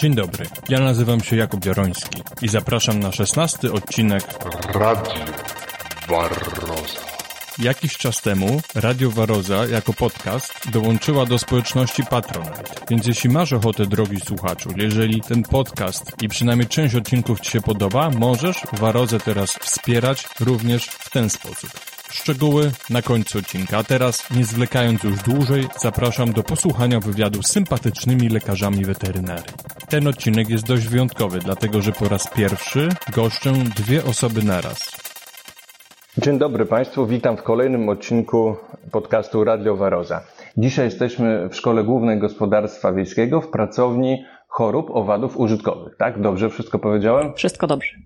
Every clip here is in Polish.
Dzień dobry, ja nazywam się Jakub Jaroński i zapraszam na szesnasty odcinek Radio Barroza. Jakiś czas temu Radio Waroza jako podcast dołączyła do społeczności Patronite. Więc jeśli masz ochotę, drogi słuchaczu, jeżeli ten podcast i przynajmniej część odcinków Ci się podoba, możesz Warozę teraz wspierać również w ten sposób. Szczegóły na końcu odcinka. A teraz, nie zwlekając już dłużej, zapraszam do posłuchania wywiadu z sympatycznymi lekarzami weterynarii. Ten odcinek jest dość wyjątkowy, dlatego że po raz pierwszy goszczę dwie osoby naraz. Dzień dobry Państwu, witam w kolejnym odcinku podcastu Radio Waroza. Dzisiaj jesteśmy w Szkole Głównej Gospodarstwa Wiejskiego w pracowni chorób owadów użytkowych. Tak? Dobrze wszystko powiedziałem? Wszystko dobrze.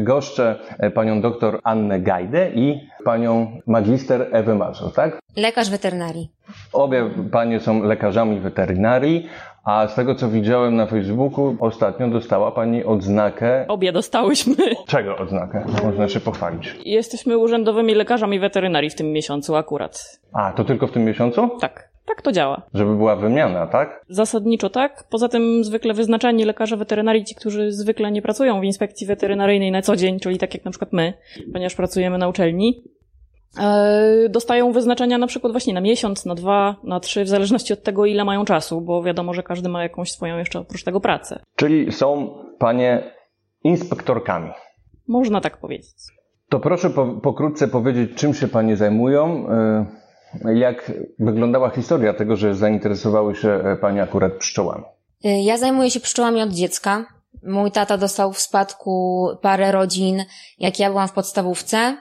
Goszczę panią doktor Annę Gajdę i panią magister Ewę Mazur, tak? Lekarz weterynarii. Obie panie są lekarzami weterynarii, a z tego co widziałem na Facebooku, ostatnio dostała pani odznakę. Obie dostałyśmy. Czego odznakę? Można się pochwalić. Jesteśmy urzędowymi lekarzami weterynarii w tym miesiącu akurat. A, to tylko w tym miesiącu? Tak, tak to działa. Żeby była wymiana, tak? Zasadniczo tak. Poza tym zwykle wyznaczani lekarze weterynarii, ci, którzy zwykle nie pracują w inspekcji weterynaryjnej na co dzień, czyli tak jak na przykład my, ponieważ pracujemy na uczelni, dostają wyznaczenia na przykład właśnie na miesiąc, na dwa, na trzy, w zależności od tego, ile mają czasu, bo wiadomo, że każdy ma jakąś swoją jeszcze oprócz tego pracę. Czyli są panie inspektorkami. Można tak powiedzieć. To proszę po, pokrótce powiedzieć, czym się panie zajmują, y, jak wyglądała historia tego, że zainteresowały się panie akurat pszczołami. Ja zajmuję się pszczołami od dziecka. Mój tata dostał w spadku parę rodzin, jak ja byłam w podstawówce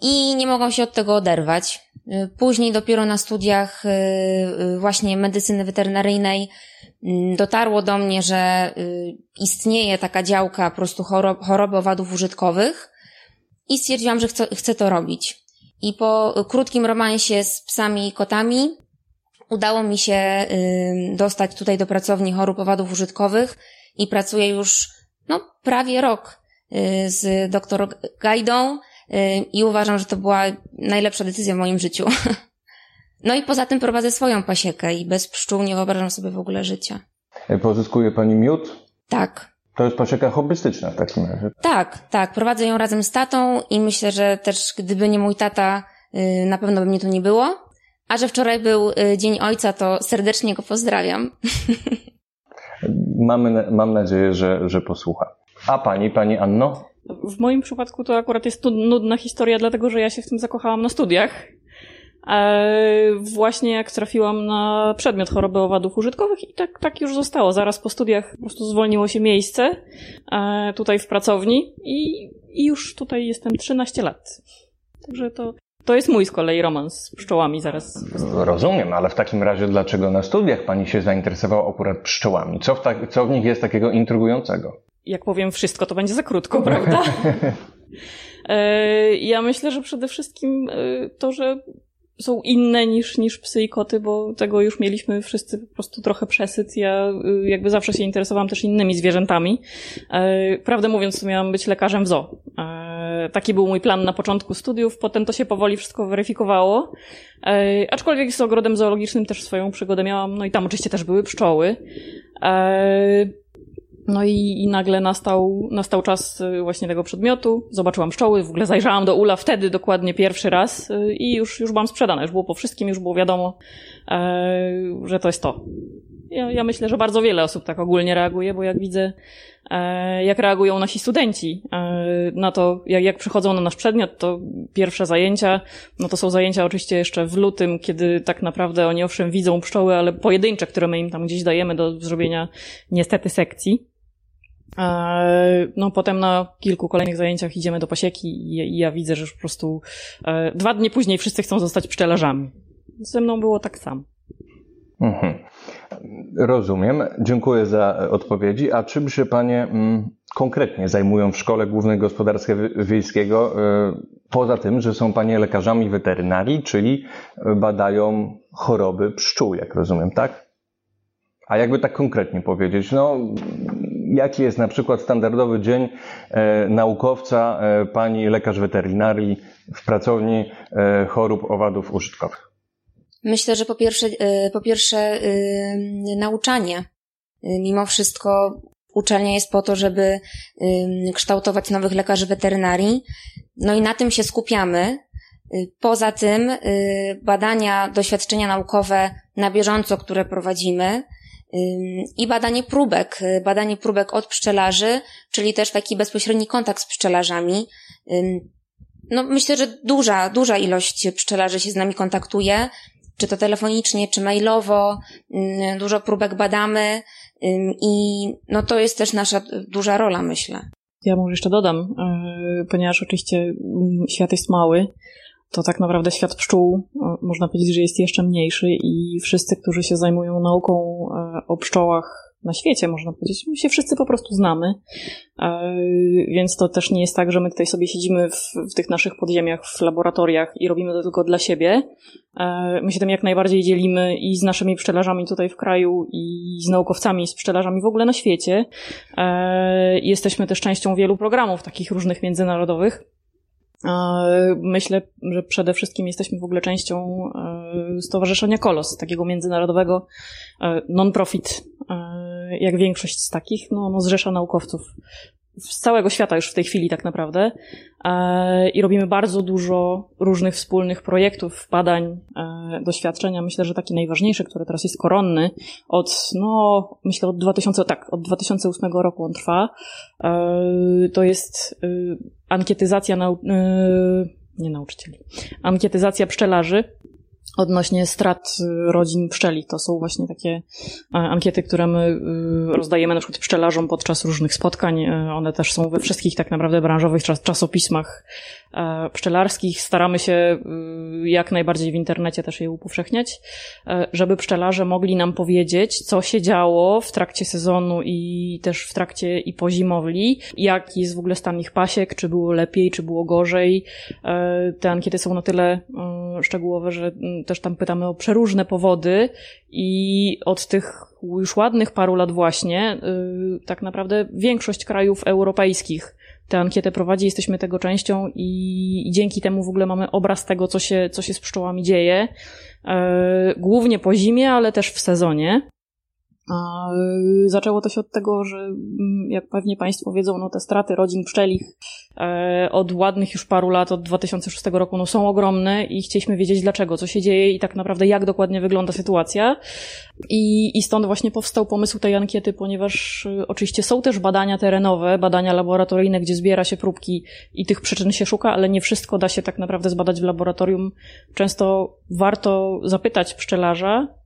i nie mogłam się od tego oderwać. Y, Później dopiero na studiach y, y, właśnie medycyny weterynaryjnej mm, dotarło do mnie, że y, istnieje taka działka po prostu chorob, choroby owadów użytkowych i stwierdziłam, że chcę, chcę to robić. I po krótkim romansie z psami i kotami udało mi się y, dostać tutaj do pracowni chorób owadów użytkowych i pracuję już no, prawie rok y, z doktor Gajdą y, i uważam, że to była najlepsza decyzja w moim życiu. No i poza tym prowadzę swoją pasiekę i bez pszczół nie wyobrażam sobie w ogóle życia. Pozyskuje pani miód? Tak, To jest pasieka hobbystyczna w takim razie. tak, tak. Prowadzę ją razem z tatą i myślę, że też gdyby nie mój tata, y, na pewno by mnie tu nie było. A że wczoraj był y, Dzień Ojca, to serdecznie go pozdrawiam. Mamy, mam nadzieję, że, że posłucha. A pani, pani Anno? W moim przypadku to akurat jest nudna historia, dlatego że ja się w tym zakochałam na studiach. E, właśnie jak trafiłam na przedmiot choroby owadów użytkowych i tak, tak już zostało. Zaraz po studiach po prostu zwolniło się miejsce e, tutaj w pracowni i, i już tutaj jestem 13 lat. Także to, to jest mój z kolei romans z pszczołami zaraz. Rozumiem, ale w takim razie dlaczego na studiach pani się zainteresowała akurat pszczołami? Co w, tak, co w nich jest takiego intrygującego? Jak powiem wszystko, to będzie za krótko, prawda? E, Ja myślę, że przede wszystkim e, to, że są inne niż, niż psy i koty, bo tego już mieliśmy wszyscy po prostu trochę przesyt. Ja y, jakby zawsze się interesowałam też innymi zwierzętami. E, Prawdę mówiąc, miałam być lekarzem w zoo. E, Taki był mój plan na początku studiów, potem to się powoli wszystko weryfikowało. E, Aczkolwiek z ogrodem zoologicznym też swoją przygodę miałam, no i tam oczywiście też były pszczoły. No i, i nagle nastał, nastał czas y, właśnie tego przedmiotu. Zobaczyłam pszczoły, w ogóle zajrzałam do ula wtedy dokładnie pierwszy raz y, i już, już byłam sprzedana. Już było po wszystkim, już było wiadomo, e, że to jest to. Ja, ja myślę, że bardzo wiele osób tak ogólnie reaguje, bo jak widzę, e, jak reagują nasi studenci e, na to, jak, jak przychodzą na nasz przedmiot, to pierwsze zajęcia, no to są zajęcia oczywiście jeszcze w lutym, kiedy tak naprawdę oni owszem widzą pszczoły, ale pojedyncze, które my im tam gdzieś dajemy do zrobienia niestety sekcji. E, No, potem na kilku kolejnych zajęciach idziemy do pasieki i ja widzę, że już po prostu e, dwa dni później wszyscy chcą zostać pszczelarzami. Ze mną było tak samo. Mhm. Rozumiem. Dziękuję za odpowiedzi. A czym się panie mm, konkretnie zajmują w Szkole Głównej Gospodarstwa Wi- Wiejskiego, y, poza tym, że są panie lekarzami weterynarii, czyli badają choroby pszczół, jak rozumiem, tak? A jakby tak konkretnie powiedzieć, no, jaki jest na przykład standardowy dzień e, naukowca, e, pani lekarz weterynarii w pracowni e, chorób owadów użytkowych? Myślę, że po pierwsze, po pierwsze nauczanie Mimo wszystko uczelnia jest po to, żeby kształtować nowych lekarzy weterynarii. No i na tym się skupiamy. Poza tym badania, doświadczenia naukowe na bieżąco, które prowadzimy, i badanie próbek, badanie próbek od pszczelarzy, czyli też taki bezpośredni kontakt z pszczelarzami. No, myślę, że duża, duża ilość pszczelarzy się z nami kontaktuje, czy to telefonicznie, czy mailowo. Dużo próbek badamy i no to jest też nasza duża rola, myślę. Ja może jeszcze dodam, e, ponieważ oczywiście świat jest mały, to tak naprawdę świat pszczół, można powiedzieć, że jest jeszcze mniejszy i wszyscy, którzy się zajmują nauką e, o pszczołach na świecie, można powiedzieć, my się wszyscy po prostu znamy, e, więc to też nie jest tak, że my tutaj sobie siedzimy w, w tych naszych podziemiach, w laboratoriach i robimy to tylko dla siebie. E, my się tym jak najbardziej dzielimy i z naszymi pszczelarzami tutaj w kraju, i z naukowcami, z pszczelarzami w ogóle na świecie. Jesteśmy też częścią wielu programów takich różnych międzynarodowych. Myślę, że przede wszystkim jesteśmy w ogóle częścią e, Stowarzyszenia Kolos, takiego międzynarodowego e, non-profit, e, jak większość z takich, no, no zrzesza naukowców z całego świata już w tej chwili tak naprawdę e, i robimy bardzo dużo różnych wspólnych projektów, badań, e, doświadczenia. Myślę, że taki najważniejszy, który teraz jest koronny, od, no, myślę od 2000, tak, od 2008 roku on trwa, e, to jest ankietyzacja, nau, nie nauczycieli, ankietyzacja pszczelarzy odnośnie strat rodzin pszczeli. To są właśnie takie e, ankiety, które my y, rozdajemy na przykład pszczelarzom podczas różnych spotkań. E, one też są we wszystkich tak naprawdę branżowych czasopismach e, pszczelarskich. Staramy się y, jak najbardziej w internecie też je upowszechniać, żeby pszczelarze mogli nam powiedzieć, co się działo w trakcie sezonu i też w trakcie i po zimowli, jaki jest w ogóle stan ich pasiek, czy było lepiej, czy było gorzej. Te ankiety są na tyle szczegółowe, że mm, też tam pytamy o przeróżne powody i od tych już ładnych paru lat właśnie, yy, tak naprawdę większość krajów europejskich tę ankietę prowadzi, jesteśmy tego częścią i, i dzięki temu w ogóle mamy obraz tego, co się, co się z pszczołami dzieje. Yy, głównie po zimie, ale też w sezonie. Y, zaczęło to się od tego, że mm, jak pewnie Państwo wiedzą, no te straty rodzin pszczelich e, od ładnych już paru lat, od 2006 roku, no są ogromne i chcieliśmy wiedzieć dlaczego, co się dzieje i tak naprawdę jak dokładnie wygląda sytuacja. I, i stąd właśnie powstał pomysł tej ankiety, ponieważ y, oczywiście są też badania terenowe, badania laboratoryjne, gdzie zbiera się próbki i tych przyczyn się szuka, ale nie wszystko da się tak naprawdę zbadać w laboratorium. Często warto zapytać pszczelarza,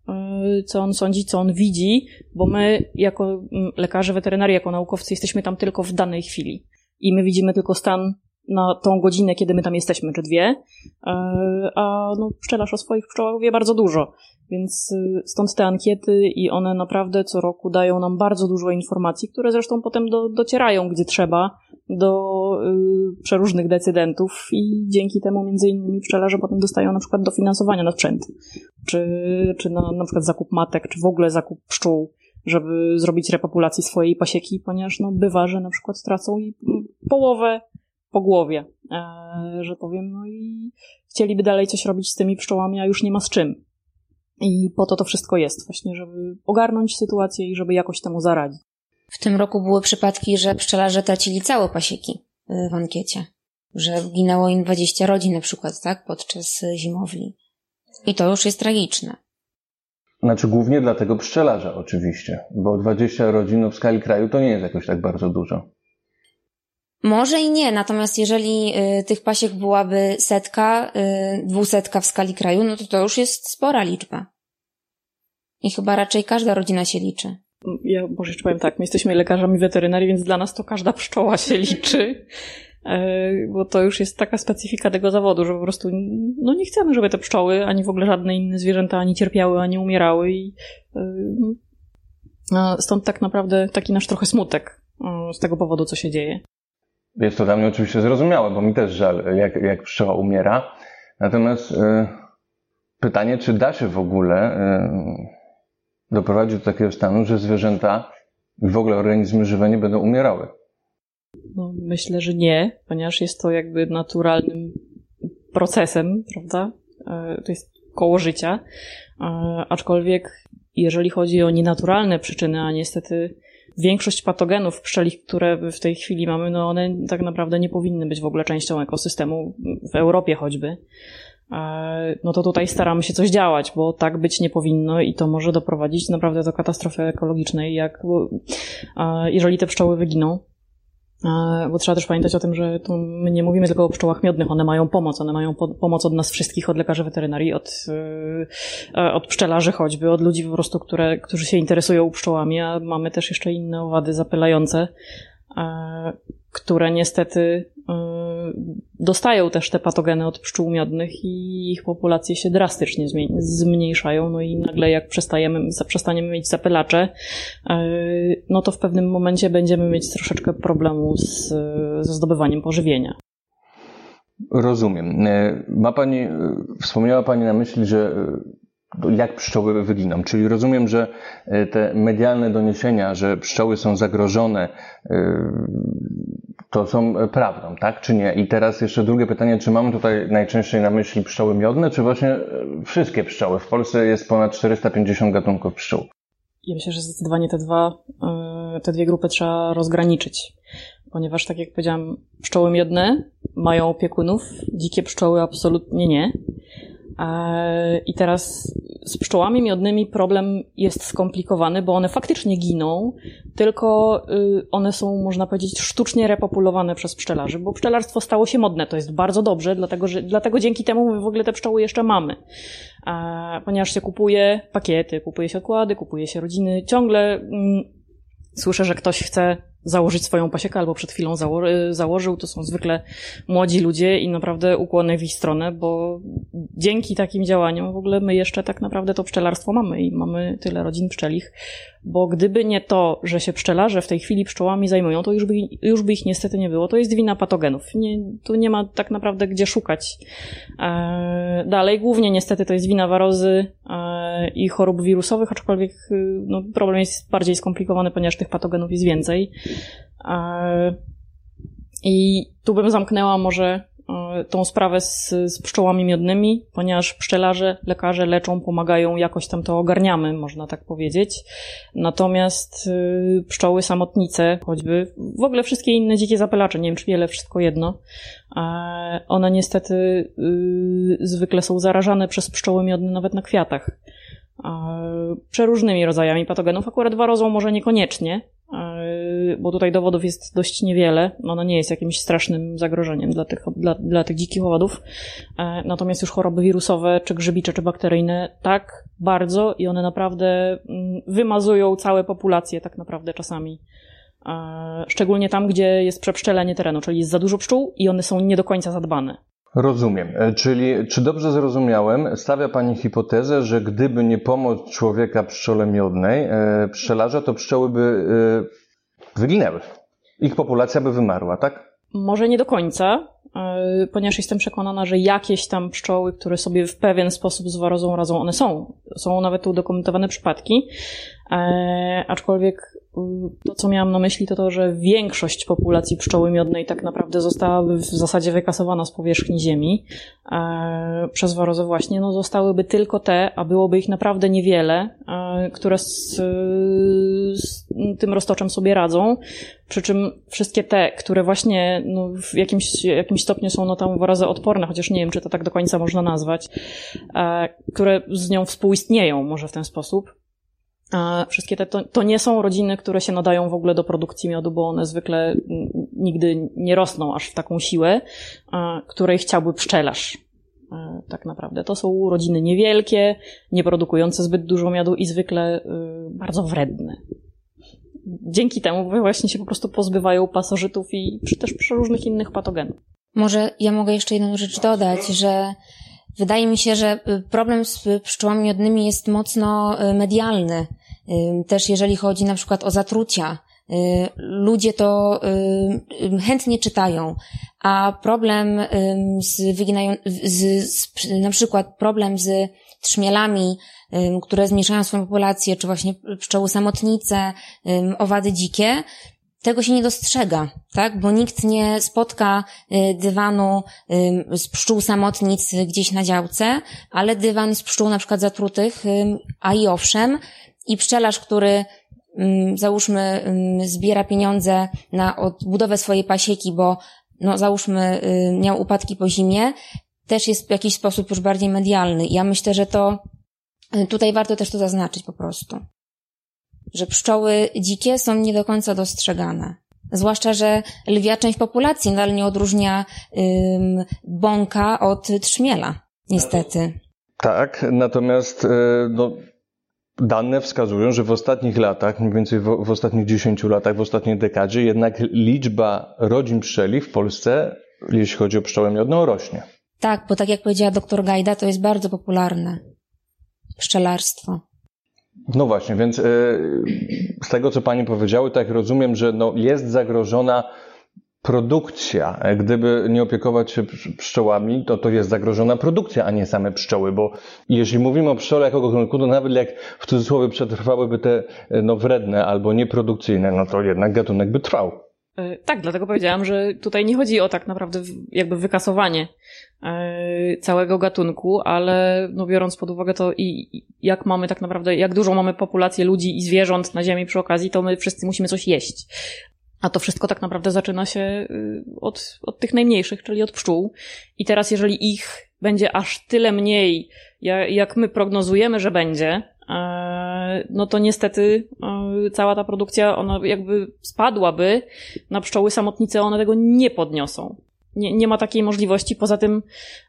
co on sądzi, co on widzi, bo my jako mm, lekarze weterynarii, jako naukowcy jesteśmy tam tylko w danej chwili i my widzimy tylko stan na tą godzinę, kiedy my tam jesteśmy, czy dwie, y, a no, pszczelarz o swoich pszczołach wie bardzo dużo. Więc y, stąd te ankiety i one naprawdę co roku dają nam bardzo dużo informacji, które zresztą potem do, docierają gdzie trzeba do y, przeróżnych decydentów i dzięki temu między innymi pszczelarze potem dostają na przykład dofinansowania na sprzęt, czy, czy na, na przykład zakup matek, czy w ogóle zakup pszczół, żeby zrobić repopulację swojej pasieki, ponieważ no, bywa, że na przykład tracą i połowę po głowie, e, że powiem, no i chcieliby dalej coś robić z tymi pszczołami, a już nie ma z czym. I po to to wszystko jest, właśnie, żeby ogarnąć sytuację i żeby jakoś temu zaradzić. W tym roku były przypadki, że pszczelarze tracili całe pasieki y, w ankiecie. Że ginęło im 20 rodzin na przykład, tak, podczas zimowli. I to już jest tragiczne. Znaczy głównie dla tego pszczelarza oczywiście, bo 20 rodzin w skali kraju to nie jest jakoś tak bardzo dużo. Może i nie, natomiast jeżeli y, tych pasiek byłaby setka, y, dwusetka w skali kraju, no to to już jest spora liczba. I chyba raczej każda rodzina się liczy. Ja może jeszcze powiem tak, my jesteśmy lekarzami weterynarii, więc dla nas to każda pszczoła się liczy. E, bo to już jest taka specyfika tego zawodu, że po prostu no nie chcemy, żeby te pszczoły, ani w ogóle żadne inne zwierzęta ani cierpiały, ani umierały i e, stąd tak naprawdę taki nasz trochę smutek e, z tego powodu, co się dzieje. Jest to dla mnie oczywiście zrozumiałe, bo mi też żal, jak, jak pszczoła umiera. Natomiast y, pytanie, czy da się w ogóle y, doprowadzić do takiego stanu, że zwierzęta i w ogóle organizmy żywe nie będą umierały? No, myślę, że nie, ponieważ jest to jakby naturalnym procesem, prawda? Y, to jest koło życia. Aczkolwiek jeżeli chodzi o nienaturalne przyczyny, a niestety większość patogenów pszczelich, które w tej chwili mamy, no one tak naprawdę nie powinny być w ogóle częścią ekosystemu w Europie choćby. E, no to tutaj staramy się coś działać, bo tak być nie powinno i to może doprowadzić naprawdę do katastrofy ekologicznej, jak e, jeżeli te pszczoły wyginą. E, bo trzeba też pamiętać o tym, że tu my nie mówimy tylko o pszczołach miodnych, one mają pomoc, one mają po pomoc od nas wszystkich, od lekarzy weterynarii, od, od pszczelarzy choćby, od ludzi po prostu, które, którzy się interesują pszczołami, a mamy też jeszcze inne owady zapylające, które niestety dostają też te patogeny od pszczół miodnych i ich populacje się drastycznie zmniejszają. No i nagle jak przestajemy, przestaniemy mieć zapylacze, e, no to w pewnym momencie będziemy mieć troszeczkę problemu z, ze zdobywaniem pożywienia. Rozumiem. E, ma Pani, e, wspomniała Pani na myśli, że jak pszczoły wyginą. Czyli rozumiem, że te medialne doniesienia, że pszczoły są zagrożone, to są e, prawdą, tak czy nie? I teraz jeszcze drugie pytanie, czy mamy tutaj najczęściej na myśli pszczoły miodne, czy właśnie e, wszystkie pszczoły? W Polsce jest ponad 450 gatunków pszczół. Ja myślę, że zdecydowanie te dwa, e, te dwie grupy trzeba rozgraniczyć. Ponieważ, tak jak powiedziałam, pszczoły miodne mają opiekunów, dzikie pszczoły absolutnie nie. I teraz z pszczołami miodnymi problem jest skomplikowany, bo one faktycznie giną, tylko y, one są, można powiedzieć, sztucznie repopulowane przez pszczelarzy, bo pszczelarstwo stało się modne. To jest bardzo dobrze, dlatego, że, dlatego dzięki temu my w ogóle te pszczoły jeszcze mamy. Ponieważ się kupuje pakiety, kupuje się okłady, kupuje się rodziny, ciągle mm, słyszę, że ktoś chce założyć swoją pasiekę albo przed chwilą zało y, założył. To są zwykle młodzi ludzie i naprawdę ukłony w ich stronę, bo dzięki takim działaniom w ogóle my jeszcze tak naprawdę to pszczelarstwo mamy i mamy tyle rodzin pszczelich, bo gdyby nie to, że się pszczelarze w tej chwili pszczołami zajmują, to już by, już by ich niestety nie było. To jest wina patogenów. Nie, tu nie ma tak naprawdę gdzie szukać. E, dalej, głównie niestety to jest wina warozy e, i chorób wirusowych, aczkolwiek y, no, problem jest bardziej skomplikowany, ponieważ tych patogenów jest więcej. E, I tu bym zamknęła może e, tą sprawę z, z pszczołami miodnymi, ponieważ pszczelarze, lekarze leczą, pomagają, jakoś tam to ogarniamy, można tak powiedzieć. Natomiast y, pszczoły samotnice, choćby w ogóle wszystkie inne dzikie zapylacze, nie wiem czy wiele, wszystko jedno, e, one niestety zwykle są zarażane przez pszczoły miodne nawet na kwiatach. Przeróżnymi rodzajami patogenów, akurat warozą może niekoniecznie, bo tutaj dowodów jest dość niewiele. Ona nie jest jakimś strasznym zagrożeniem dla tych, dla, dla tych dzikich owadów. E, natomiast już choroby wirusowe, czy grzybicze, czy bakteryjne, tak bardzo i one naprawdę mm, wymazują całe populacje tak naprawdę czasami. E, szczególnie tam, gdzie jest przepszczelenie terenu, czyli jest za dużo pszczół i one są nie do końca zadbane. Rozumiem. E, czyli, czy dobrze zrozumiałem, stawia Pani hipotezę, że gdyby nie pomoc człowieka pszczole miodnej, pszczelarza, to pszczoły by wyginęły. Ich populacja by wymarła, tak? Może nie do końca, e, ponieważ jestem przekonana, że jakieś tam pszczoły, które sobie w pewien sposób z warozą radzą, one są. Są nawet udokumentowane przypadki, e, aczkolwiek to, co miałam na myśli, to to, że większość populacji pszczoły miodnej tak naprawdę zostałaby w zasadzie wykasowana z powierzchni Ziemi e, przez warozę właśnie. No, zostałyby tylko te, a byłoby ich naprawdę niewiele, e, które z, z, tym roztoczem sobie radzą. Przy czym wszystkie te, które właśnie no, w jakimś, jakimś stopniu są no, tam warozy odporne, chociaż nie wiem, czy to tak do końca można nazwać, e, które z nią współistnieją może w ten sposób, Wszystkie te to, to, nie są rodziny, które się nadają w ogóle do produkcji miodu, bo one zwykle nigdy nie rosną aż w taką siłę, której chciałby pszczelarz. Tak naprawdę. To są rodziny niewielkie, nie produkujące zbyt dużo miodu i zwykle y, bardzo wredne. Dzięki temu właśnie się po prostu pozbywają pasożytów i też różnych innych patogenów. Może ja mogę jeszcze jedną rzecz dodać, że Wydaje mi się, że y, problem z pszczołami miodnymi jest mocno y, medialny. Y, też jeżeli chodzi na przykład o zatrucia. Ludzie to chętnie czytają, a problem z, wyginają, z, z na przykład problem z trzmielami, które zmniejszają swoją populację, czy właśnie pszczoły samotnice, owady dzikie, tego się nie dostrzega, tak? Bo nikt nie spotka y, dywanu y, z pszczół samotnic gdzieś na działce, ale dywan z pszczół na przykład zatrutych, a i owszem, i pszczelarz, który załóżmy zbiera pieniądze na odbudowę swojej pasieki, bo no załóżmy miał upadki po zimie, też jest w jakiś sposób już bardziej medialny. Ja myślę, że to tutaj warto też to zaznaczyć po prostu że pszczoły dzikie są nie do końca dostrzegane. Zwłaszcza, że lwia część populacji nadal nie odróżnia ym, bąka od trzmiela, niestety. Tak, natomiast y, no, dane wskazują, że w ostatnich latach, mniej więcej w, w ostatnich 10 latach, w ostatniej dekadzie, jednak liczba rodzin pszczeli w Polsce, jeśli chodzi o pszczołę miodną, rośnie. Tak, bo tak jak powiedziała doktor Gajda, to jest bardzo popularne pszczelarstwo. No właśnie, więc e, z tego, co Pani powiedziały, tak rozumiem, że no jest zagrożona produkcja. Gdyby nie opiekować się pszczołami, to to jest zagrożona produkcja, a nie same pszczoły, bo jeśli mówimy o pszczole jako gatunku, to nawet jak w cudzysłowie przetrwałyby te no, wredne albo nieprodukcyjne, no to jednak gatunek by trwał. E, tak, dlatego powiedziałam, że tutaj nie chodzi o tak naprawdę jakby wykasowanie e, całego gatunku, ale no biorąc pod uwagę to i jak mamy tak naprawdę, jak dużą mamy populację ludzi i zwierząt na Ziemi przy okazji, to my wszyscy musimy coś jeść. A to wszystko tak naprawdę zaczyna się y, od, od tych najmniejszych, czyli od pszczół. I teraz, jeżeli ich będzie aż tyle mniej, jak my prognozujemy, że będzie, E, no to niestety e, cała ta produkcja, ona jakby spadłaby na pszczoły samotnice, one tego nie podniosą. Nie, nie ma takiej możliwości. Poza tym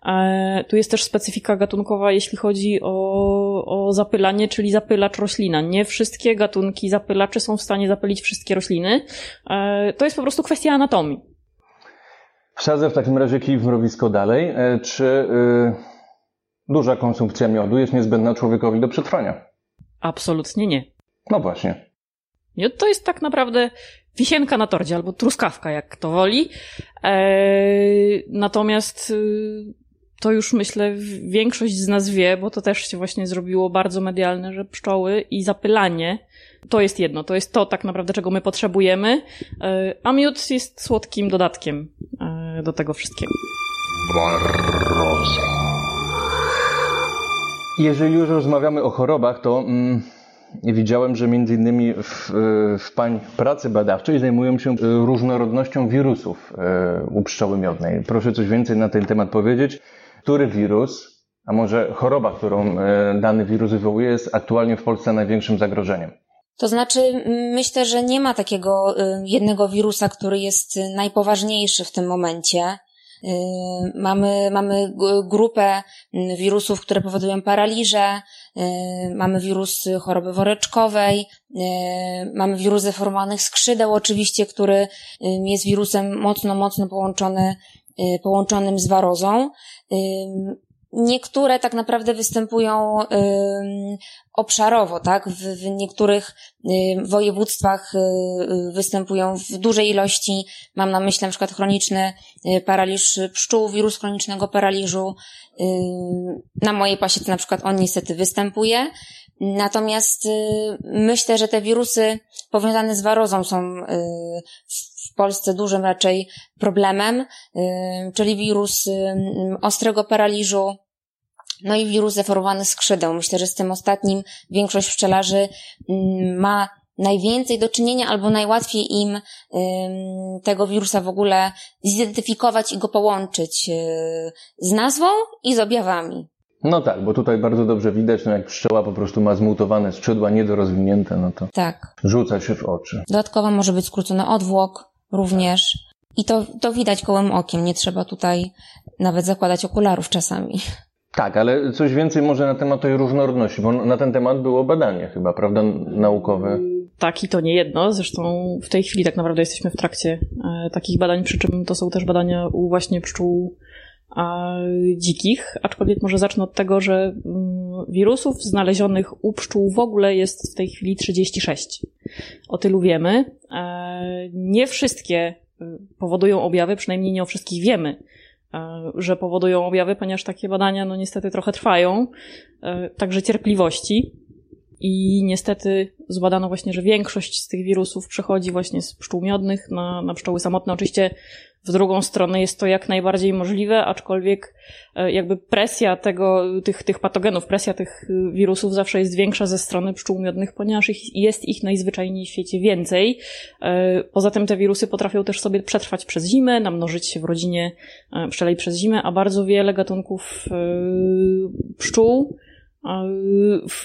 e, tu jest też specyfika gatunkowa, jeśli chodzi o, o zapylanie, czyli zapylacz roślina. Nie wszystkie gatunki zapylaczy są w stanie zapylić wszystkie rośliny. E, to jest po prostu kwestia anatomii. Wsadzę w takim razie kij w mrowisko dalej. E, czy... Y Duża konsumpcja miodu jest niezbędna człowiekowi do przetrwania. Absolutnie nie. No właśnie. Miód to jest tak naprawdę wisienka na tordzie albo truskawka, jak kto woli. Eee, natomiast y, to już myślę większość z nas wie, bo to też się właśnie zrobiło bardzo medialne, że pszczoły i zapylanie to jest jedno, to jest to tak naprawdę, czego my potrzebujemy, eee, a miód jest słodkim dodatkiem eee, do tego wszystkiego. Barroza. Jeżeli już rozmawiamy o chorobach, to mm, widziałem, że między innymi w, w Pań pracy badawczej zajmują się różnorodnością wirusów e, u pszczoły miodnej. Proszę coś więcej na ten temat powiedzieć. Który wirus, a może choroba, którą e, dany wirus wywołuje, jest aktualnie w Polsce największym zagrożeniem? To znaczy, myślę, że nie ma takiego e, jednego wirusa, który jest najpoważniejszy w tym momencie. Y, mamy, mamy grupę wirusów, które powodują paraliże, y, mamy wirus choroby woreczkowej, y, mamy wirus deformowanych skrzydeł oczywiście, który jest wirusem mocno, mocno połączony, połączonym z warozą. Niektóre tak naprawdę występują y, obszarowo, tak? W, niektórych y, województwach y, występują w dużej ilości. Mam na myśli na przykład chroniczny paraliż pszczół, wirus chronicznego paraliżu. Na mojej pasiece na przykład on niestety występuje. Natomiast myślę, że te wirusy powiązane z warozą są w Polsce dużym raczej problemem, czyli wirus ostrego paraliżu, no i wirus deformowany skrzydeł. Myślę, że z tym ostatnim większość pszczelarzy mm, ma najwięcej do czynienia albo najłatwiej im tego wirusa w ogóle zidentyfikować i go połączyć y, z nazwą i z objawami. No tak, bo tutaj bardzo dobrze widać, no jak pszczoła po prostu ma zmutowane skrzydła, niedorozwinięte, no to tak. rzuca się w oczy. Dodatkowo może być skrócony odwłok również. I to, to widać kołem okiem, nie trzeba tutaj nawet zakładać okularów czasami. Tak, ale coś więcej może na temat tej różnorodności, bo na ten temat było badanie chyba, prawda, naukowe. Tak, i to nie jedno. Zresztą w tej chwili tak naprawdę jesteśmy w trakcie e, takich badań, przy czym to są też badania u właśnie pszczół dzikich, aczkolwiek może zacznę od tego, że mm, wirusów znalezionych u pszczół w ogóle jest w tej chwili 36. O tylu wiemy. E, nie wszystkie y, powodują objawy, przynajmniej nie o wszystkich wiemy. E, że powodują objawy, ponieważ takie badania no niestety trochę trwają, e, także cierpliwości. I niestety zbadano właśnie, że większość z tych wirusów przechodzi właśnie z pszczół miodnych na, na pszczoły samotne. Oczywiście w drugą stronę jest to jak najbardziej możliwe, aczkolwiek e, jakby presja tego, tych, tych patogenów, presja tych wirusów zawsze jest większa ze strony pszczół miodnych, ponieważ ich, jest ich najzwyczajniej w świecie więcej. E, poza tym te wirusy potrafią też sobie przetrwać przez zimę, namnożyć się w rodzinie e, pszczelej przez zimę, a bardzo wiele gatunków pszczół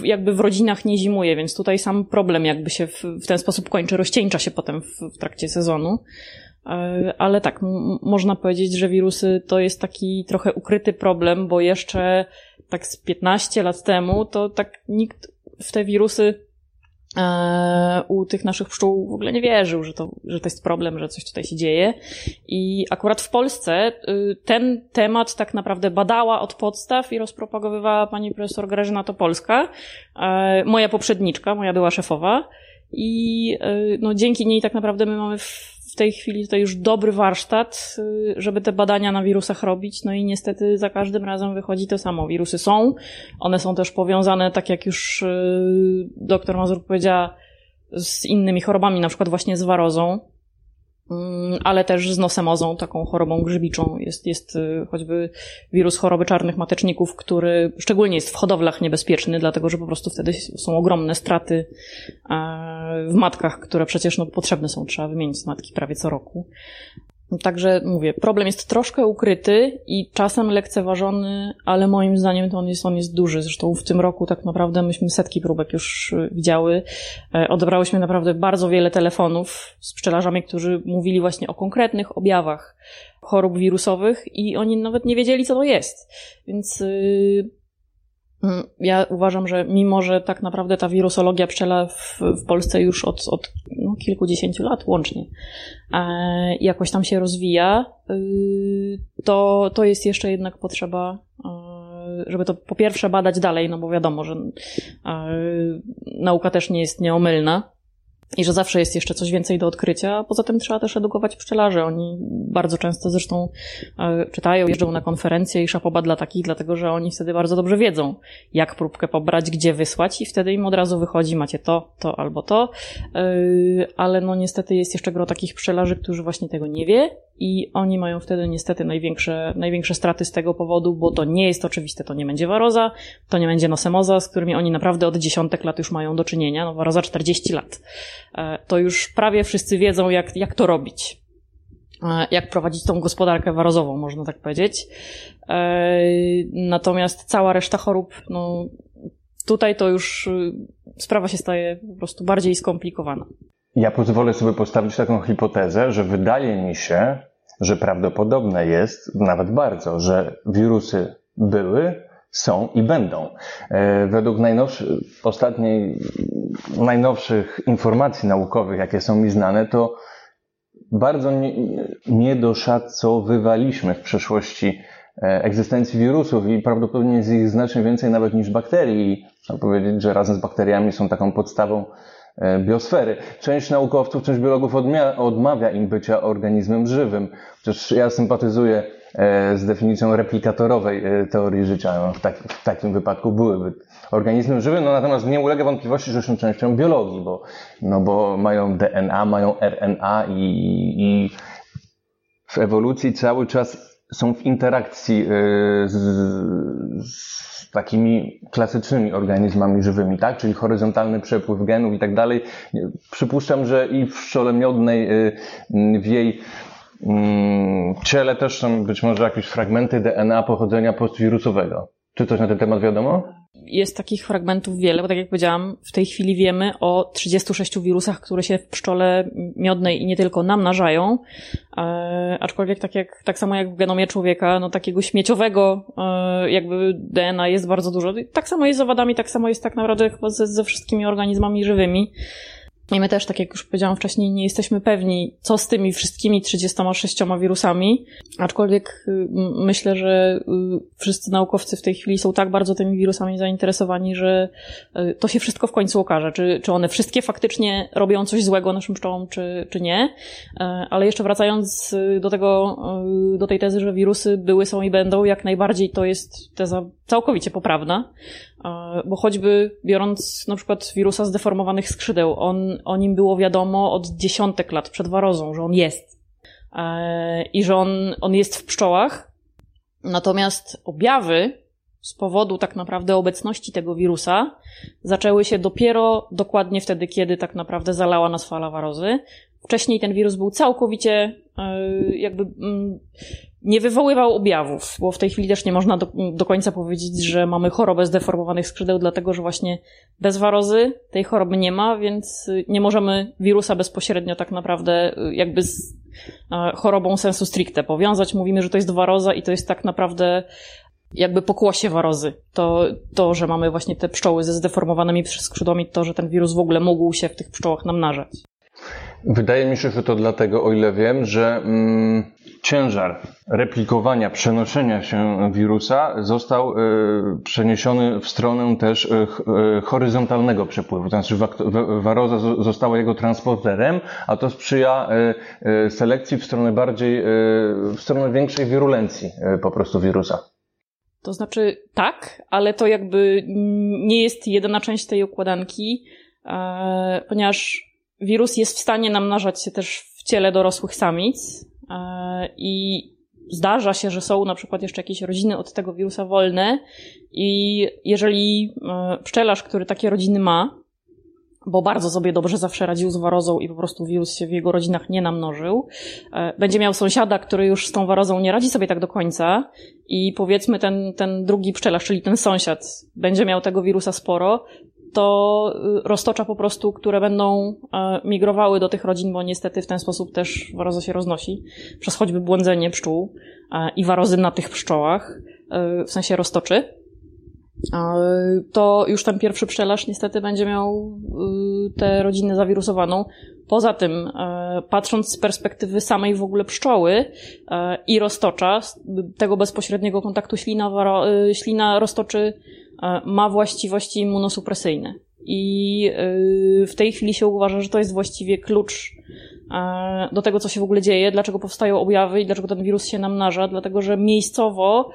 jakby w rodzinach nie zimuje, więc tutaj sam problem jakby się w, w ten sposób kończy, rozcieńcza się potem w, w trakcie sezonu. E, ale tak, można powiedzieć, że wirusy to jest taki trochę ukryty problem, bo jeszcze tak z 15 lat temu to tak nikt w te wirusy e, u tych naszych pszczół w ogóle nie wierzył, że to, że to jest problem, że coś tutaj się dzieje. I akurat w Polsce y, ten temat tak naprawdę badała od podstaw i rozpropagowywała pani profesor Grażyna Topolska, e, moja poprzedniczka, moja była szefowa. I no, dzięki niej tak naprawdę my mamy w w tej chwili to już dobry warsztat, y, żeby te badania na wirusach robić. No i niestety za każdym razem wychodzi to samo. Wirusy są, one są też powiązane, tak jak już y, doktor Mazur powiedziała, z innymi chorobami, na przykład właśnie z warozą. Mm, ale też z nosemozą, taką chorobą grzybiczą. Jest, jest y, choćby wirus choroby czarnych mateczników, który szczególnie jest w hodowlach niebezpieczny, dlatego że po prostu wtedy są ogromne straty w matkach, które przecież no, potrzebne są, trzeba wymienić matki prawie co roku. Także mówię, problem jest troszkę ukryty i czasem lekceważony, ale moim zdaniem to on jest, on jest duży. Zresztą w tym roku tak naprawdę myśmy setki próbek już y, widziały. E, odebrałyśmy naprawdę bardzo wiele telefonów z pszczelarzami, którzy mówili właśnie o konkretnych objawach chorób wirusowych i oni nawet nie wiedzieli, co to jest. Więc yy, ja uważam, że mimo, że tak naprawdę ta wirusologia pszczela w, w Polsce już od, od no, kilkudziesięciu lat łącznie e, jakoś tam się rozwija, y, to, to jest jeszcze jednak potrzeba, e, żeby to po pierwsze badać dalej, no bo wiadomo, że e, nauka też nie jest nieomylna i że zawsze jest jeszcze coś więcej do odkrycia. Poza tym trzeba też edukować pszczelarzy. Oni bardzo często zresztą e, czytają, jeżdżą na konferencje i szapoba dla takich, dlatego że oni wtedy bardzo dobrze wiedzą, jak próbkę pobrać, gdzie wysłać i wtedy im od razu wychodzi, macie to, to albo to. E, ale no niestety jest jeszcze gro takich pszczelarzy, którzy właśnie tego nie wie i oni mają wtedy niestety największe, największe straty z tego powodu, bo to nie jest oczywiste, to nie będzie waroza, to nie będzie nosemoza, z którymi oni naprawdę od dziesiątek lat już mają do czynienia, no waroza 40 lat. E, to już prawie wszyscy wiedzą, jak, jak to robić. E, jak prowadzić tą gospodarkę warozową, można tak powiedzieć. E, natomiast cała reszta chorób, no tutaj to już sprawa się staje po prostu bardziej skomplikowana. Ja pozwolę sobie postawić taką hipotezę, że wydaje mi się, że prawdopodobne jest, nawet bardzo, że wirusy były, są i będą. E, według najnowszych, ostatniej, najnowszych informacji naukowych, jakie są mi znane, to bardzo nie, nie doszacowywaliśmy w przeszłości e, egzystencji wirusów i prawdopodobnie jest ich znacznie więcej nawet niż bakterii. Trzeba powiedzieć, że razem z bakteriami są taką podstawą biosfery. Część naukowców, część biologów odmawia im bycia organizmem żywym. Chociaż ja sympatyzuję e, z definicją replikatorowej e, teorii życia. No, w, tak, w takim wypadku byłyby organizmem żywym, no natomiast nie ulega wątpliwości, że są częścią biologii, bo, no bo mają DNA, mają RNA i, i w ewolucji cały czas są w interakcji z, z takimi klasycznymi organizmami żywymi, tak? Czyli horyzontalny przepływ genów i tak dalej. Przypuszczam, że i w pszczole miodnej, y, w jej mm, ciele też są być może jakieś fragmenty DNA pochodzenia postwirusowego. Czy coś na ten temat wiadomo? Jest takich fragmentów wiele, bo tak jak powiedziałam, w tej chwili wiemy o 36 wirusach, które się w pszczole miodnej i nie tylko namnażają, e, aczkolwiek tak, jak, tak samo jak w genomie człowieka, no takiego śmieciowego e, jakby DNA jest bardzo dużo. Tak samo jest z owadami, tak samo jest tak naprawdę chyba ze, ze wszystkimi organizmami żywymi. I my też, tak jak już powiedziałam wcześniej, nie jesteśmy pewni, co z tymi wszystkimi 36 wirusami, aczkolwiek y, myślę, że y, wszyscy naukowcy w tej chwili są tak bardzo tymi wirusami zainteresowani, że y, to się wszystko w końcu okaże, czy, czy one wszystkie faktycznie robią coś złego naszym pszczołom, czy, czy nie. Ale jeszcze wracając do tego, do tej tezy, że wirusy były, są i będą, jak najbardziej to jest teza całkowicie poprawna, bo choćby biorąc na przykład wirusa zdeformowanych skrzydeł, on, o nim było wiadomo od dziesiątek lat przed warozą, że on jest i że on, on jest w pszczołach, natomiast objawy z powodu tak naprawdę obecności tego wirusa zaczęły się dopiero dokładnie wtedy, kiedy tak naprawdę zalała nas fala warozy. Wcześniej ten wirus był całkowicie e, jakby mm, nie wywoływał objawów, bo w tej chwili też nie można do, do, końca powiedzieć, że mamy chorobę zdeformowanych skrzydeł, dlatego że właśnie bez warozy tej choroby nie ma, więc nie możemy wirusa bezpośrednio tak naprawdę e, jakby z e, chorobą sensu stricte powiązać. Mówimy, że to jest waroza i to jest tak naprawdę jakby pokłosie warozy. To, to, że mamy właśnie te pszczoły ze zdeformowanymi skrzydłami, to, że ten wirus w ogóle mógł się w tych pszczołach namnażać. Wydaje mi się, że to dlatego, o ile wiem, że mm, ciężar replikowania, przenoszenia się wirusa został y, przeniesiony w stronę też y, y, horyzontalnego przepływu. To znaczy waroza została jego transporterem, a to sprzyja selekcji w stronę bardziej, w stronę większej wirulencji po prostu wirusa. To znaczy tak, ale to jakby nie jest jedyna część tej układanki, ponieważ wirus jest w stanie namnażać się też w ciele dorosłych samic e, i zdarza się, że są na przykład jeszcze jakieś rodziny od tego wirusa wolne i jeżeli e, pszczelarz, który takie rodziny ma, bo bardzo sobie dobrze zawsze radził z warozą i po prostu wirus się w jego rodzinach nie namnożył. E, będzie miał sąsiada, który już z tą warozą nie radzi sobie tak do końca i powiedzmy ten, ten drugi pszczelarz, czyli ten sąsiad, będzie miał tego wirusa sporo, to y, roztocza po prostu, które będą e, migrowały do tych rodzin, bo niestety w ten sposób też waroza się roznosi, przez choćby błądzenie pszczół e, i warozy na tych pszczołach, w sensie roztoczy to już ten pierwszy pszczelarz niestety będzie miał y, tę rodzinę zawirusowaną. Poza tym, e, patrząc z perspektywy samej w ogóle pszczoły e, i roztocza, tego bezpośredniego kontaktu ślina, y, ślina roztoczy e, ma właściwości immunosupresyjne. I w tej chwili się uważa, że to jest właściwie klucz do tego, co się w ogóle dzieje, dlaczego powstają objawy i dlaczego ten wirus się namnaża, dlatego że miejscowo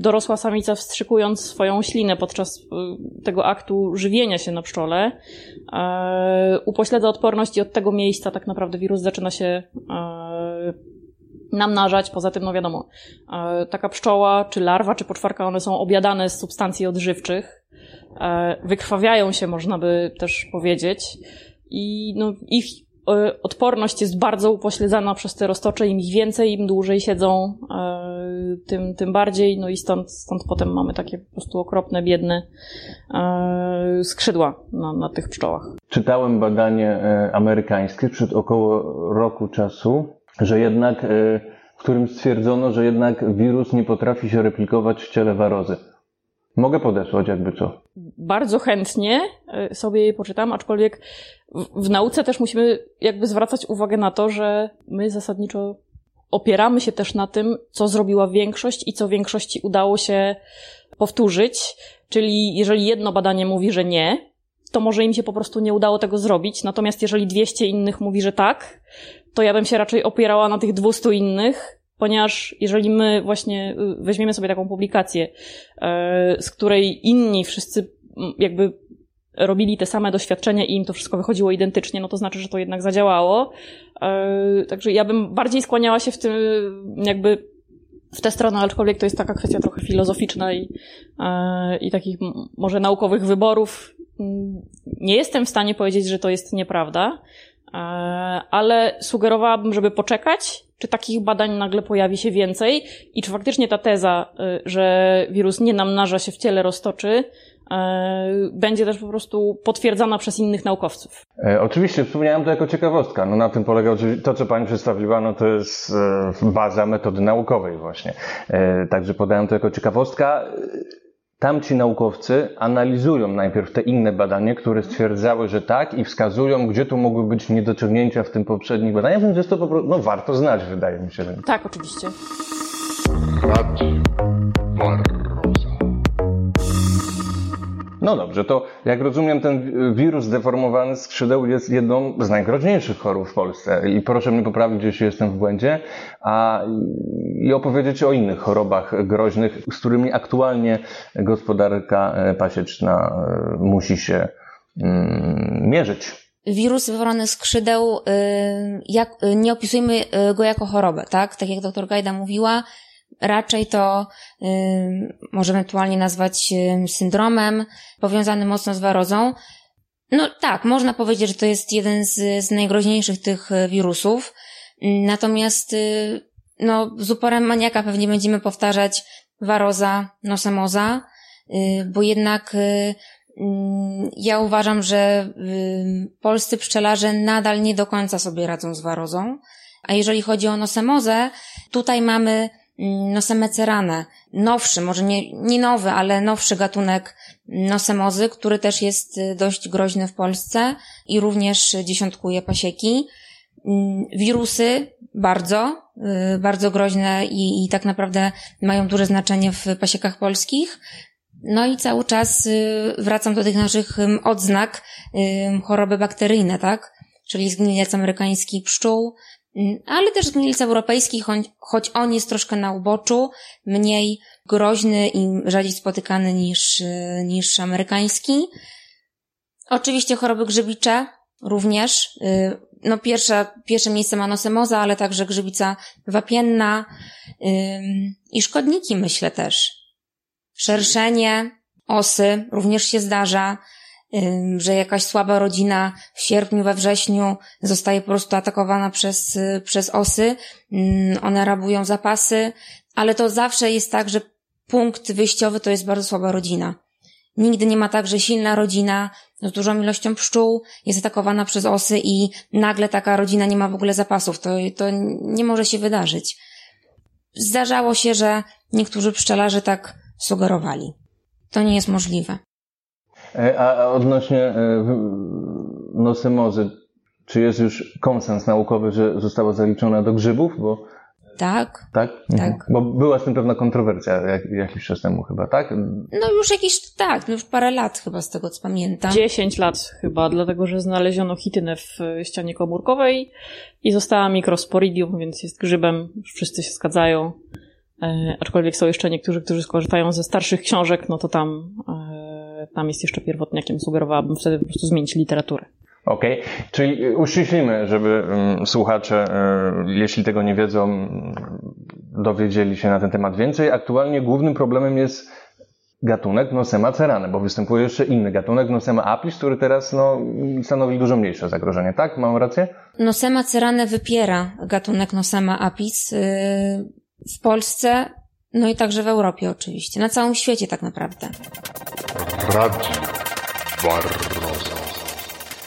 dorosła samica wstrzykując swoją ślinę podczas y, tego aktu żywienia się na pszczole, e, upośledza odporność i od tego miejsca tak naprawdę wirus zaczyna się e, namnażać. Poza tym, no wiadomo, e, taka pszczoła, czy larwa, czy poczwarka, one są obiadane z substancji odżywczych, wykrwawiają się, można by też powiedzieć, i no, ich odporność jest bardzo upośledzana przez te roztocze. Im ich więcej, im dłużej siedzą tym, tym bardziej, no i stąd, stąd potem mamy takie po prostu okropne, biedne e, skrzydła na, na tych pszczołach. Czytałem badanie e, amerykańskie przed około roku czasu, że jednak, e, w którym stwierdzono, że jednak wirus nie potrafi się replikować w ciele warozy. Mogę podesłać jakby co. Bardzo chętnie e, sobie je poczytam, aczkolwiek w, w nauce też musimy jakby zwracać uwagę na to, że my zasadniczo opieramy się też na tym, co zrobiła większość i co większości udało się powtórzyć. Czyli jeżeli jedno badanie mówi, że nie, to może im się po prostu nie udało tego zrobić. Natomiast jeżeli 200 innych mówi, że tak, to ja bym się raczej opierała na tych 200 innych, ponieważ jeżeli my właśnie y, weźmiemy sobie taką publikację, y, z której inni wszyscy jakby robili te same doświadczenia i im to wszystko wychodziło identycznie, no to znaczy, że to jednak zadziałało. E, także ja bym bardziej skłaniała się w tym jakby w tę stronę, aczkolwiek to jest taka kwestia trochę filozoficzna i, e, i takich może naukowych wyborów. Nie jestem w stanie powiedzieć, że to jest nieprawda, e, ale sugerowałabym, żeby poczekać, czy takich badań nagle pojawi się więcej i czy faktycznie ta teza, że wirus nie namnaża się w ciele roztoczy, E, będzie też po prostu potwierdzana przez innych naukowców. E, oczywiście, wspomniałem to jako ciekawostka. No na tym polega to, co Pani przedstawiła, no to jest e, baza metody naukowej właśnie. Także podałem to jako ciekawostka. Tamci naukowcy analizują najpierw te inne badania, które stwierdzały, że tak i wskazują, gdzie tu mogły być niedociągnięcia w tym poprzednich badaniach, więc jest to po prostu, no warto znać, wydaje mi się. Tak, oczywiście. No dobrze, to jak rozumiem, ten wirus zdeformowany skrzydeł jest jedną z najgroźniejszych chorób w Polsce. I proszę mnie poprawić, jeśli jestem w błędzie, a i opowiedzieć o innych chorobach groźnych, z którymi aktualnie gospodarka e, pasieczna e, musi się mm, mierzyć. Wirus wywołany skrzydeł, y, jak, nie opisujmy go jako chorobę, tak? Tak jak doktor Gajda mówiła, Raczej to y, możemy ewentualnie nazwać y, syndromem powiązanym mocno z warozą. No tak, można powiedzieć, że to jest jeden z, z najgroźniejszych tych y, wirusów. Natomiast y, no, z uporem maniaka pewnie będziemy powtarzać waroza, nosemoza, y, bo jednak y, mm, ja uważam, że polscy pszczelarze nadal nie do końca sobie radzą z warozą. A jeżeli chodzi o nosemozę, tutaj mamy nosemecerane, nowszy, może nie, nie nowy, ale nowszy gatunek nosemozy, który też jest y, dość groźny w Polsce i również dziesiątkuje pasieki. Mm, wirusy bardzo, y, bardzo groźne i, i tak naprawdę mają duże znaczenie w pasiekach polskich. No i cały czas y, wracam do tych naszych odznak choroby bakteryjne, tak? Czyli zgnilec amerykański pszczół, Mm, ale też zgnilec europejski, choć, choć on jest troszkę na uboczu, mniej groźny i rzadziej spotykany niż, y, niż amerykański. Oczywiście choroby grzybicze również. Y, no pierwsze, pierwsze miejsce ma nosemoza, ale także grzybica wapienna i szkodniki myślę też. Szerszenie, osy również się zdarza że jakaś słaba rodzina w sierpniu, we wrześniu zostaje po prostu atakowana przez, przez osy. One rabują zapasy, ale to zawsze jest tak, że punkt wyjściowy to jest bardzo słaba rodzina. Nigdy nie ma tak, że silna rodzina z dużą ilością pszczół jest atakowana przez osy i nagle taka rodzina nie ma w ogóle zapasów. To, to nie może się wydarzyć. Zdarzało się, że niektórzy pszczelarze tak sugerowali. To nie jest możliwe. E, a odnośnie e, nosemozy, czy jest już konsens naukowy, że została zaliczona do grzybów? Bo tak. Tak? Mhm. tak. Bo była z tym pewna kontrowersja jak, jakiś czas temu chyba, tak? No już jakiś, tak, no już parę lat chyba z tego co pamiętam. 10 lat chyba, dlatego że znaleziono chitynę w ścianie komórkowej i została mikrosporidium, więc jest grzybem, wszyscy się zgadzają. E, aczkolwiek są jeszcze niektórzy, którzy skorzystają ze starszych książek, no to tam e, tam jest jeszcze pierwotniakiem. Sugerowałabym wtedy po prostu zmienić literaturę. Okej, okay. czyli uściślimy, żeby um, słuchacze, um, jeśli tego nie wiedzą, dowiedzieli się na ten temat więcej. Aktualnie głównym problemem jest gatunek Nosema cerane, bo występuje jeszcze inny gatunek Nosema apis, który teraz no, stanowi dużo mniejsze zagrożenie, tak? Mam rację? Nosema cerane wypiera gatunek Nosema apis. Yy, w Polsce no i także w Europie oczywiście, na całym świecie tak naprawdę. Radio Barroza.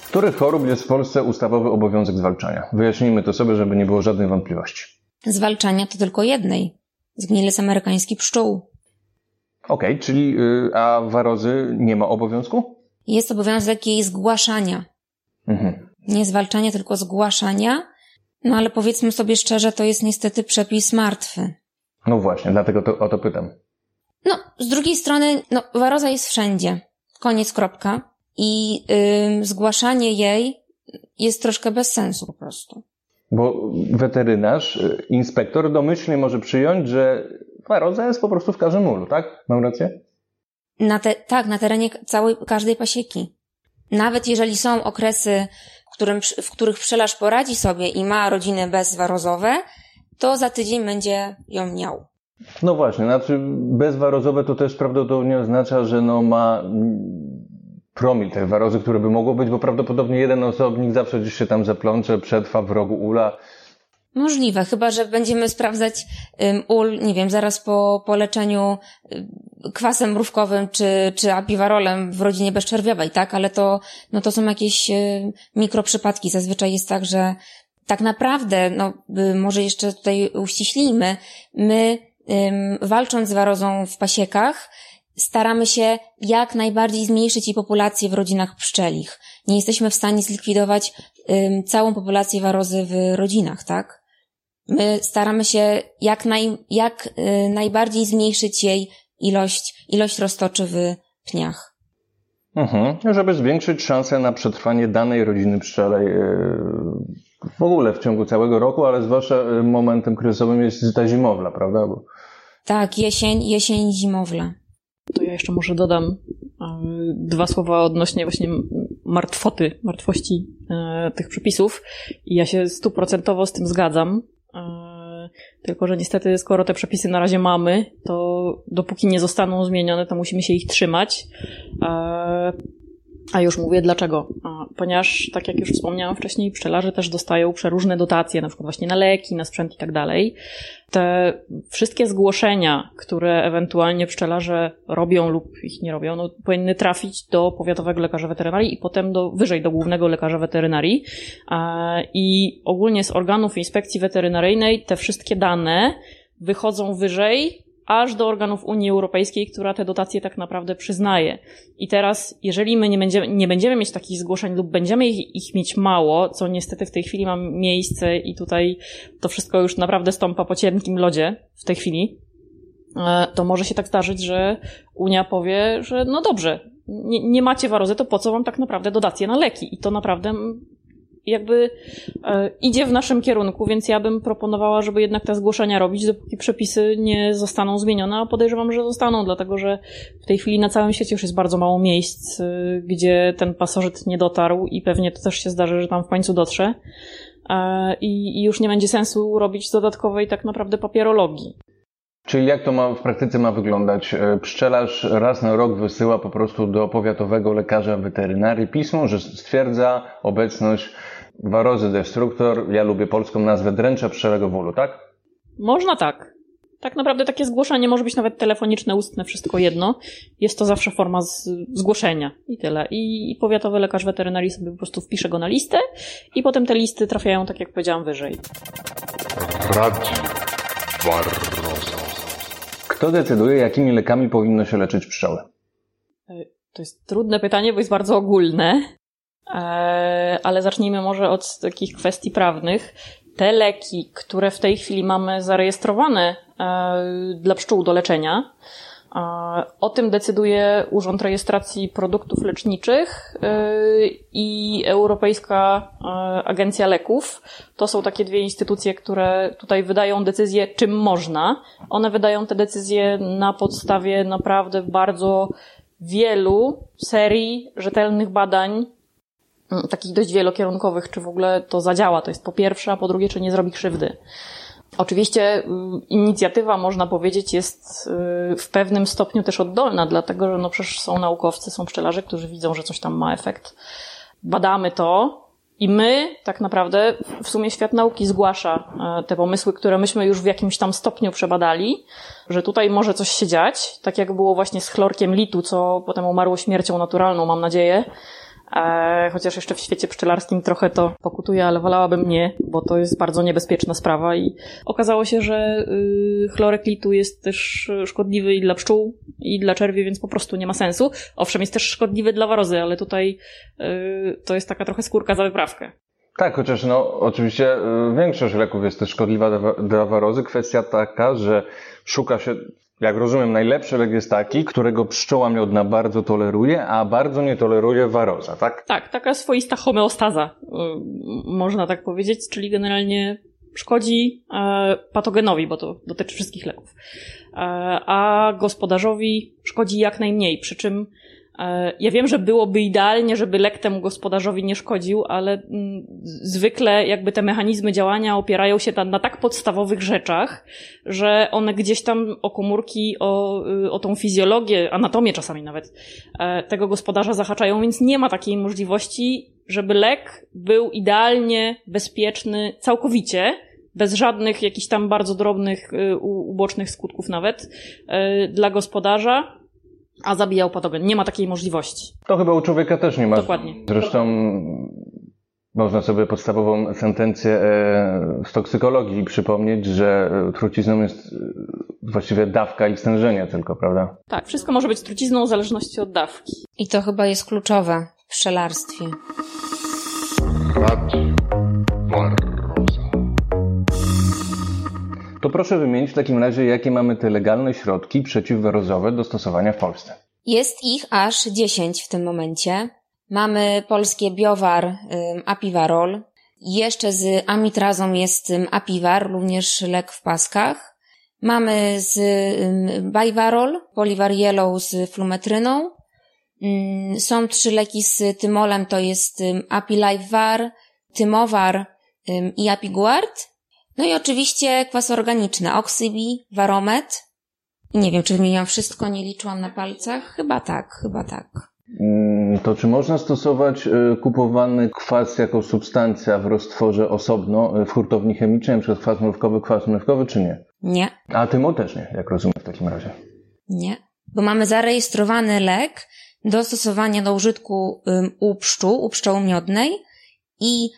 Których chorób jest w Polsce ustawowy obowiązek zwalczania? Wyjaśnijmy to sobie, żeby nie było żadnej wątpliwości. Zwalczania to tylko jednej. Zgnilec amerykański pszczół. Okej, okay, czyli yy, a warozy nie ma obowiązku? Jest obowiązek jej zgłaszania. Mhm. Nie zwalczania, tylko zgłaszania. No ale powiedzmy sobie szczerze, to jest niestety przepis martwy. No właśnie, dlatego to, o to pytam. No, z drugiej strony, no, waroza jest wszędzie. Koniec, kropka. I yy, zgłaszanie jej jest troszkę bez sensu po prostu. Bo weterynarz, y, inspektor domyślnie może przyjąć, że waroza jest po prostu w każdym ulu, tak? Mam rację? Na te, tak, na terenie całej, każdej pasieki. Nawet jeżeli są okresy, w, którym, w których pszczelarz poradzi sobie i ma rodziny bezwarozowe, to za tydzień będzie ją miał. No właśnie, znaczy bezwarozowe to też prawdopodobnie oznacza, że no ma promil tej warozy, które by mogło być, bo prawdopodobnie jeden osobnik zawsze gdzieś się tam zaplącze, przetrwa w rogu ula. Możliwe, chyba że będziemy sprawdzać um, ul, nie wiem, zaraz po, po leczeniu um, kwasem mrówkowym czy, czy apiwarolem w rodzinie bezczerwiowej, tak? Ale to, no to są jakieś um, mikroprzypadki. Zazwyczaj jest tak, że tak naprawdę, no, może jeszcze tutaj uściślimy, my walcząc z warozą w pasiekach, staramy się jak najbardziej zmniejszyć jej populację w rodzinach pszczelich. Nie jesteśmy w stanie zlikwidować całą populację warozy w rodzinach, tak? My staramy się jak, naj, jak y, najbardziej zmniejszyć jej ilość, ilość roztoczy w pniach. Mhm. Żeby zwiększyć szanse na przetrwanie danej rodziny pszczelej e, w ogóle w ciągu całego roku, ale zwłaszcza e, momentem kryzysowym jest ta zimowla, prawda? Bo... Tak, jesień, jesień, zimowla. To ja jeszcze może dodam e, dwa słowa odnośnie właśnie martwoty, martwości tych przepisów. I ja się stuprocentowo z tym zgadzam. Tylko, że niestety, skoro te przepisy na razie mamy, to dopóki nie zostaną zmienione, to musimy się ich trzymać. A już mówię dlaczego. Ponieważ, tak jak już wspomniałam wcześniej, pszczelarze też dostają przeróżne dotacje, na przykład właśnie na leki, na sprzęt i tak dalej. Te wszystkie zgłoszenia, które ewentualnie pszczelarze robią lub ich nie robią, no, powinny trafić do powiatowego lekarza weterynarii i potem do, wyżej do głównego lekarza weterynarii. I ogólnie z organów inspekcji weterynaryjnej te wszystkie dane wychodzą wyżej aż do organów Unii Europejskiej, która te dotacje tak naprawdę przyznaje. I teraz, jeżeli my nie będziemy, nie będziemy mieć takich zgłoszeń lub będziemy ich, ich mieć mało, co niestety w tej chwili ma miejsce i tutaj to wszystko już naprawdę stąpa po cienkim lodzie w tej chwili, e, to może się tak zdarzyć, że Unia powie, że no dobrze, nie, nie macie warozy, to po co wam tak naprawdę dotacje na leki? I to naprawdę jakby e, idzie w naszym kierunku, więc ja bym proponowała, żeby jednak te zgłoszenia robić, dopóki przepisy nie zostaną zmienione, a podejrzewam, że zostaną, dlatego że w tej chwili na całym świecie już jest bardzo mało miejsc, e, gdzie ten pasożyt nie dotarł i pewnie to też się zdarzy, że tam w końcu dotrze. E, I, i już nie będzie sensu robić dodatkowej tak naprawdę papierologii. Czyli jak to ma, w praktyce ma wyglądać? Pszczelarz raz na rok wysyła po prostu do powiatowego lekarza weterynarii pismo, że stwierdza obecność warozy destruktor, ja lubię polską nazwę dręcza pszczelego wólu, tak? Można tak. Tak naprawdę takie zgłoszenie może być nawet telefoniczne, ustne, wszystko jedno. Jest to zawsze forma z, zgłoszenia i tyle. I, I powiatowy lekarz weterynarii sobie po prostu wpisze go na listę i potem te listy trafiają, tak jak powiedziałam, wyżej. Radio Barroso. Kto decyduje, jakimi lekami powinno się leczyć pszczoły? E, to jest trudne pytanie, bo jest bardzo ogólne, ale zacznijmy może od takich kwestii prawnych. Te leki, które w tej chwili mamy zarejestrowane e, dla pszczół do leczenia, o tym decyduje Urząd Rejestracji Produktów Leczniczych i Europejska Agencja Leków. To są takie dwie instytucje, które tutaj wydają decyzje, czym można. One wydają te decyzje na podstawie naprawdę bardzo wielu serii rzetelnych badań, takich dość wielokierunkowych, czy w ogóle to zadziała. To jest po pierwsze, a po drugie, czy nie zrobi krzywdy. Oczywiście y, inicjatywa, można powiedzieć, jest y, w pewnym stopniu też oddolna, dlatego że no przecież są naukowcy, są pszczelarze, którzy widzą, że coś tam ma efekt. Badamy to i my, tak naprawdę, w sumie świat nauki zgłasza e, te pomysły, które myśmy już w jakimś tam stopniu przebadali, że tutaj może coś się dziać, tak jak było właśnie z chlorkiem litu, co potem umarło śmiercią naturalną, mam nadzieję chociaż jeszcze w świecie pszczelarskim trochę to pokutuje, ale wolałabym nie, bo to jest bardzo niebezpieczna sprawa i okazało się, że y, chlorek litu jest też szkodliwy i dla pszczół, i dla czerwi, więc po prostu nie ma sensu. Owszem, jest też szkodliwy dla warozy, ale tutaj y, to jest taka trochę skórka za wyprawkę. Tak, chociaż no, oczywiście y, większość leków jest też szkodliwa dla warozy. Kwestia taka, że szuka się jak rozumiem, najlepszy lek jest taki, którego pszczoła miodna bardzo toleruje, a bardzo nie toleruje waroza, tak? Tak, taka swoista homeostaza, y, można tak powiedzieć, czyli generalnie szkodzi e, patogenowi, bo to dotyczy wszystkich leków, e, a gospodarzowi szkodzi jak najmniej, przy czym ja wiem, że byłoby idealnie, żeby lek temu gospodarzowi nie szkodził, ale mm, zwykle jakby te mechanizmy działania opierają się na, na tak podstawowych rzeczach, że one gdzieś tam o komórki, o, y, o tą fizjologię, anatomię czasami nawet e, tego gospodarza zahaczają, więc nie ma takiej możliwości, żeby lek był idealnie bezpieczny całkowicie, bez żadnych jakichś tam bardzo drobnych, y, ubocznych skutków nawet e, dla gospodarza, a zabijał patogen. Nie ma takiej możliwości. To chyba u człowieka też nie ma. Dokładnie. Zresztą można sobie podstawową sentencję e, z toksykologii przypomnieć, że e, trucizną jest e, właściwie dawka i stężenie tylko, prawda? Tak, wszystko może być trucizną w zależności od dawki. I to chyba jest kluczowe w pszczelarstwie. Radio To proszę wymienić w takim razie, jakie mamy te legalne środki przeciwwirusowe do stosowania w Polsce. Jest ich aż 10 w tym momencie. Mamy polskie Biowar Apivarol. Jeszcze z amitrazą jest Apivar, również lek w paskach. Mamy z Bajwarol, Polivar Yellow z flumetryną. Są trzy leki z tymolem, to jest Apilifevar, Tymowar i Apiguard. No i oczywiście kwas organiczny, Oxybi, Varomet. Nie wiem, czy wymieniłam wszystko, nie liczyłam na palcach. Chyba tak, chyba tak. Mm, to czy można stosować e, kupowany kwas jako substancja w roztworze osobno e, w hurtowni chemicznej, np. kwas mrówkowy, kwas mrówkowy, czy nie? Nie. A tymo też nie, jak rozumiem w takim razie. Nie. Bo mamy zarejestrowany lek do stosowania do użytku u pszczół, u pszczoły miodnej i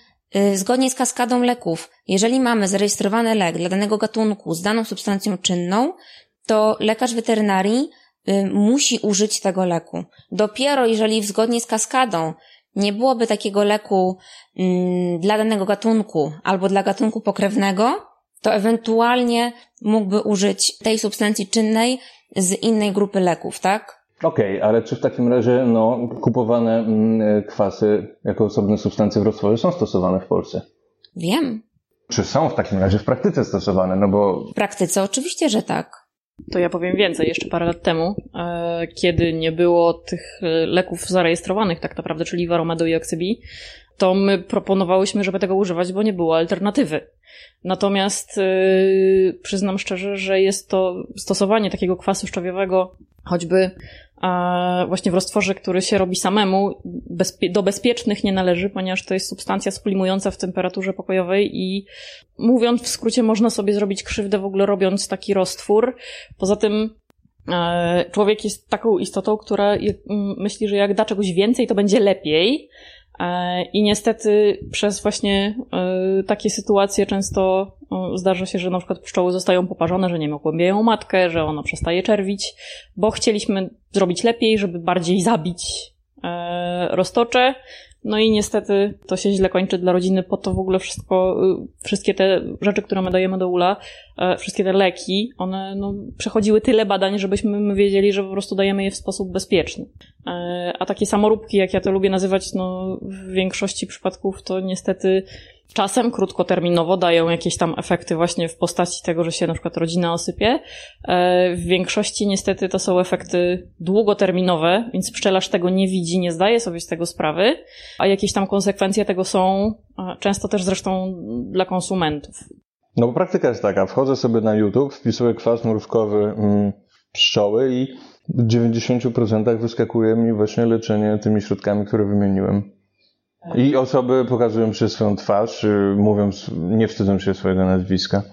zgodnie z kaskadą leków, jeżeli mamy zarejestrowany lek dla danego gatunku z daną substancją czynną, to lekarz weterynarii y, musi użyć tego leku. Dopiero jeżeli zgodnie z kaskadą nie byłoby takiego leku mm, dla danego gatunku albo dla gatunku pokrewnego, to ewentualnie mógłby użyć tej substancji czynnej z innej grupy leków, tak? Okej, okay, ale czy w takim razie no, kupowane mm, kwasy jako osobne substancje w roztworze są stosowane w Polsce? Wiem. Czy są w takim razie w praktyce stosowane? No bo... W praktyce oczywiście, że tak. To ja powiem więcej. Jeszcze parę lat temu, e, kiedy nie było tych leków zarejestrowanych tak naprawdę, czyli Varomedu i Oxybi, to my proponowałyśmy, żeby tego używać, bo nie było alternatywy. Natomiast yy, przyznam szczerze, że jest to stosowanie takiego kwasu szczawiowego, choćby właśnie w roztworze, który się robi samemu, bezpie do bezpiecznych nie należy, ponieważ to jest substancja sublimująca w temperaturze pokojowej i mówiąc w skrócie, można sobie zrobić krzywdę w ogóle robiąc taki roztwór. Poza tym e, człowiek jest taką istotą, która myśli, że jak da czegoś więcej, to będzie lepiej. E, I niestety przez właśnie e, takie sytuacje często zdarza się, że na przykład pszczoły zostają poparzone, że nie wiem, ogłębiają matkę, że ona przestaje czerwić, bo chcieliśmy zrobić lepiej, żeby bardziej zabić e, roztocze, no i niestety to się źle kończy dla rodziny, po to w ogóle wszystko, y, wszystkie te rzeczy, które my dajemy do ula, e, wszystkie te leki, one no, przechodziły tyle badań, żebyśmy my wiedzieli, że po prostu dajemy je w sposób bezpieczny. E, a takie samoróbki, jak ja to lubię nazywać, no w większości przypadków to niestety Czasem krótkoterminowo dają jakieś tam efekty właśnie w postaci tego, że się na przykład rodzina osypie. E, w większości niestety to są efekty długoterminowe, więc pszczelarz tego nie widzi, nie zdaje sobie z tego sprawy, a jakieś tam konsekwencje tego są często też zresztą dla konsumentów. No bo praktyka jest taka, wchodzę sobie na YouTube, wpisuję kwas mrówkowy mm, pszczoły i w 90% wyskakuje mi właśnie leczenie tymi środkami, które wymieniłem. I osoby pokazują się swoją twarz, y, mówiąc, nie wstydzą się swojego nazwiska.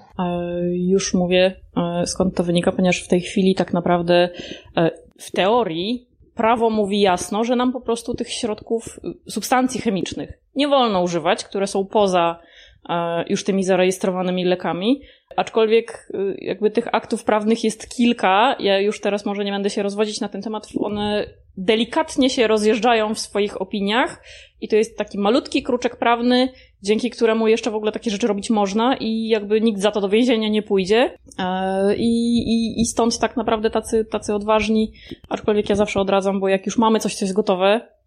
Już mówię, e, skąd to wynika, ponieważ w tej chwili tak naprawdę e, w teorii prawo mówi jasno, że nam po prostu tych środków, y, substancji chemicznych nie wolno używać, które są poza e, już tymi zarejestrowanymi lekami, Aczkolwiek y, jakby tych aktów prawnych jest kilka, ja już teraz może nie będę się rozwodzić na ten temat, one delikatnie się rozjeżdżają w swoich opiniach i to jest taki malutki kruczek prawny, dzięki któremu jeszcze w ogóle takie rzeczy robić można i jakby nikt za to do więzienia nie pójdzie. E, I, i, i stąd tak naprawdę tacy, tacy odważni, aczkolwiek ja zawsze odradzam, bo jak już mamy coś, co jest gotowe,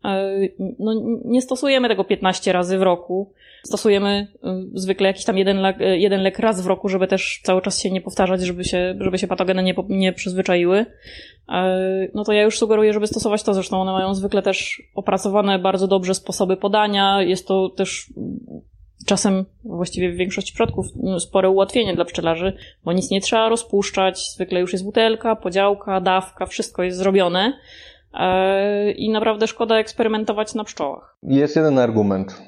no nie stosujemy tego 15 razy w roku, Stosujemy y, zwykle jakiś tam jeden lek, y, jeden lek raz w roku, żeby też cały czas się nie powtarzać, żeby się, żeby się patogeny nie, nie przyzwyczaiły. No to ja już sugeruję, żeby stosować to. Zresztą one mają zwykle też opracowane bardzo dobrze sposoby podania. Jest to też czasem właściwie w większości przypadków spore ułatwienie dla pszczelarzy, bo nic nie trzeba rozpuszczać. Zwykle już jest butelka, podziałka, dawka, wszystko jest zrobione. I naprawdę szkoda eksperymentować na pszczołach. Jest jeden argument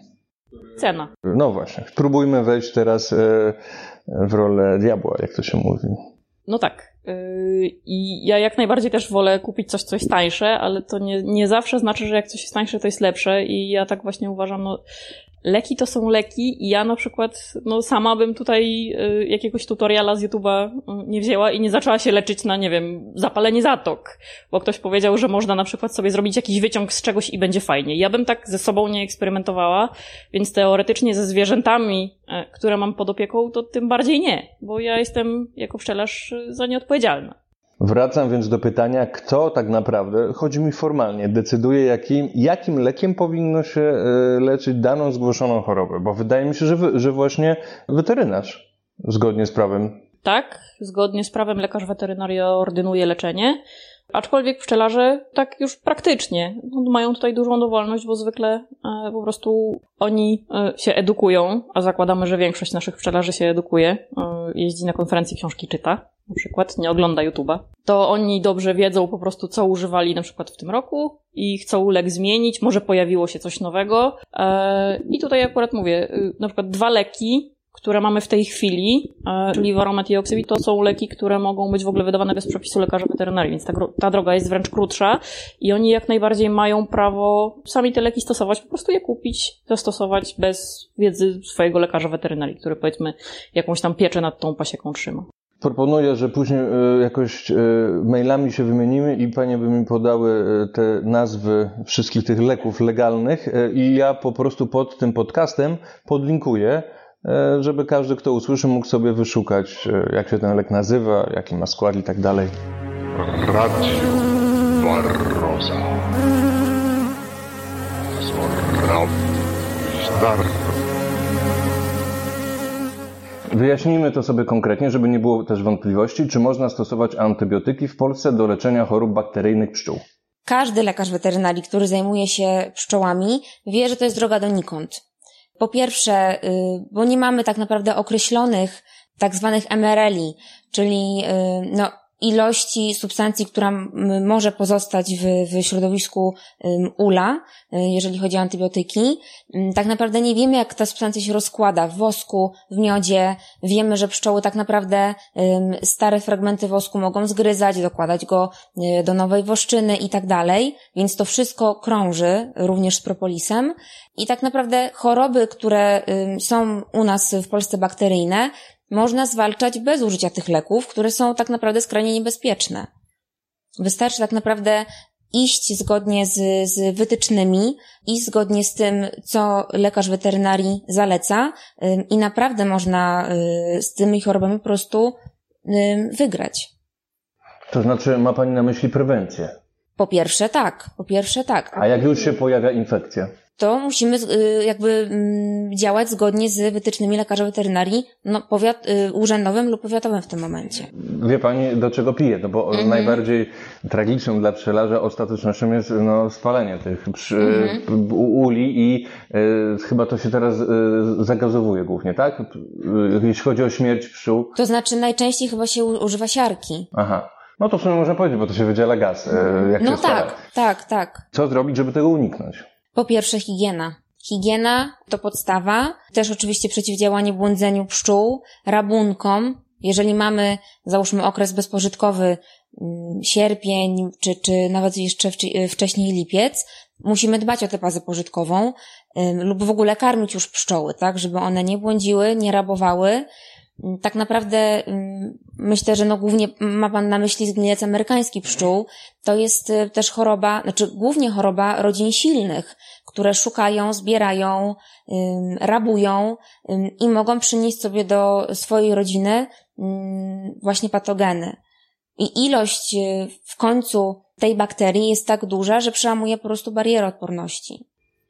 cena. No właśnie. Spróbujmy wejść teraz e, w rolę diabła, jak to się mówi. No tak. E, I ja jak najbardziej też wolę kupić coś, co jest tańsze, ale to nie, nie zawsze znaczy, że jak coś jest tańsze, to jest lepsze. I ja tak właśnie uważam, no, leki to są leki i ja na przykład, no sama bym tutaj y, jakiegoś tutoriala z YouTube'a y, nie wzięła i nie zaczęła się leczyć na, nie wiem, zapalenie zatok, bo ktoś powiedział, że można na przykład sobie zrobić jakiś wyciąg z czegoś i będzie fajnie. Ja bym tak ze sobą nie eksperymentowała, więc teoretycznie ze zwierzętami, y, które mam pod opieką, to tym bardziej nie, bo ja jestem jako pszczelarz za nie odpowiedzialna. Wracam więc do pytania, kto tak naprawdę, chodzi mi formalnie, decyduje, jakim, jakim lekiem powinno się e, leczyć daną zgłoszoną chorobę, bo wydaje mi się, że, że właśnie weterynarz, zgodnie z prawem. Tak, zgodnie z prawem lekarz weterynarii ordynuje leczenie. Aczkolwiek pszczelarze tak już praktycznie no, mają tutaj dużą dowolność, bo zwykle e, po prostu oni e, się edukują, a zakładamy, że większość naszych pszczelarzy się edukuje, e, jeździ na konferencje, książki czyta, na przykład nie ogląda YouTube'a, to oni dobrze wiedzą po prostu, co używali na przykład w tym roku i chcą lek zmienić, może pojawiło się coś nowego. I tutaj akurat mówię, na przykład dwa leki które mamy w tej chwili, e, czyli Waromet i Oksywit, to są leki, które mogą być w ogóle wydawane bez przepisu lekarza weterynarii, więc ta, ta droga jest wręcz krótsza i oni jak najbardziej mają prawo sami te leki stosować, po prostu je kupić, zastosować bez wiedzy swojego lekarza weterynarii, który powiedzmy jakąś tam pieczę nad tą pasieką trzyma. Proponuję, że później e, jakoś e, mailami się wymienimy i panie by mi podały te nazwy wszystkich tych leków legalnych i ja po prostu pod tym podcastem podlinkuję żeby każdy, kto usłyszy, mógł sobie wyszukać, e, jak się ten lek nazywa, jaki ma skład i tak dalej. Radio Barroza. Wyjaśnijmy to sobie konkretnie, żeby nie było też wątpliwości, czy można stosować antybiotyki w Polsce do leczenia chorób bakteryjnych pszczół. Każdy lekarz weterynarii, który zajmuje się pszczołami, wie, że to jest droga donikąd. Po pierwsze, y, bo nie mamy tak naprawdę określonych tak zwanych MRL-i, czyli y, no, ilości substancji, która może pozostać w, w środowisku ula, y, jeżeli chodzi o antybiotyki. Tak naprawdę nie wiemy, jak ta substancja się rozkłada w wosku, w miodzie. Wiemy, że pszczoły tak naprawdę stare fragmenty wosku mogą zgryzać, dokładać go y, do nowej woszczyny i tak dalej, więc to wszystko krąży również z propolisem. I tak naprawdę choroby, które są u nas w Polsce bakteryjne, można zwalczać bez użycia tych leków, które są tak naprawdę skrajnie niebezpieczne. Wystarczy tak naprawdę iść zgodnie z, z wytycznymi i zgodnie z tym, co lekarz weterynarii zaleca i naprawdę można y, z tymi chorobami po prostu wygrać. To znaczy, ma Pani na myśli prewencję? Po pierwsze tak, po pierwsze tak. A jak już się pojawia infekcja? To musimy y, jakby mm, działać zgodnie z wytycznymi lekarza weterynarii no, powiat, y, urzędowym lub powiatowym w tym momencie. Wie Pani, do czego pije? No bo mhm. najbardziej tragicznym dla pszczelarza ostatecznością jest no, spalenie tych przy, mhm. uli i y, chyba to się teraz y, zagazowuje głównie, tak? Y, jeśli chodzi o śmierć pszczół. To znaczy najczęściej chyba się używa siarki. Aha. No to w sumie można powiedzieć, bo to się wydziela gaz. Jak no tak, spala. tak, tak. Co zrobić, żeby tego uniknąć? Po pierwsze higiena. Higiena to podstawa, też oczywiście przeciwdziałanie błądzeniu pszczół, rabunkom. Jeżeli mamy, załóżmy, okres bezpożytkowy, mm, sierpień, czy, czy nawet jeszcze wcześniej lipiec, musimy dbać o tę bazę pożytkową lub w ogóle karmić już pszczoły, tak, żeby one nie błądziły, nie rabowały. Tak naprawdę myślę, że no głównie ma Pan na myśli zgnilec amerykański pszczół. To jest y, też choroba, znaczy głównie choroba rodzin silnych, które szukają, zbierają, rabują i mogą przynieść sobie do swojej rodziny właśnie patogeny. I ilość y, w końcu tej bakterii jest tak duża, że przełamuje po prostu barierę odporności.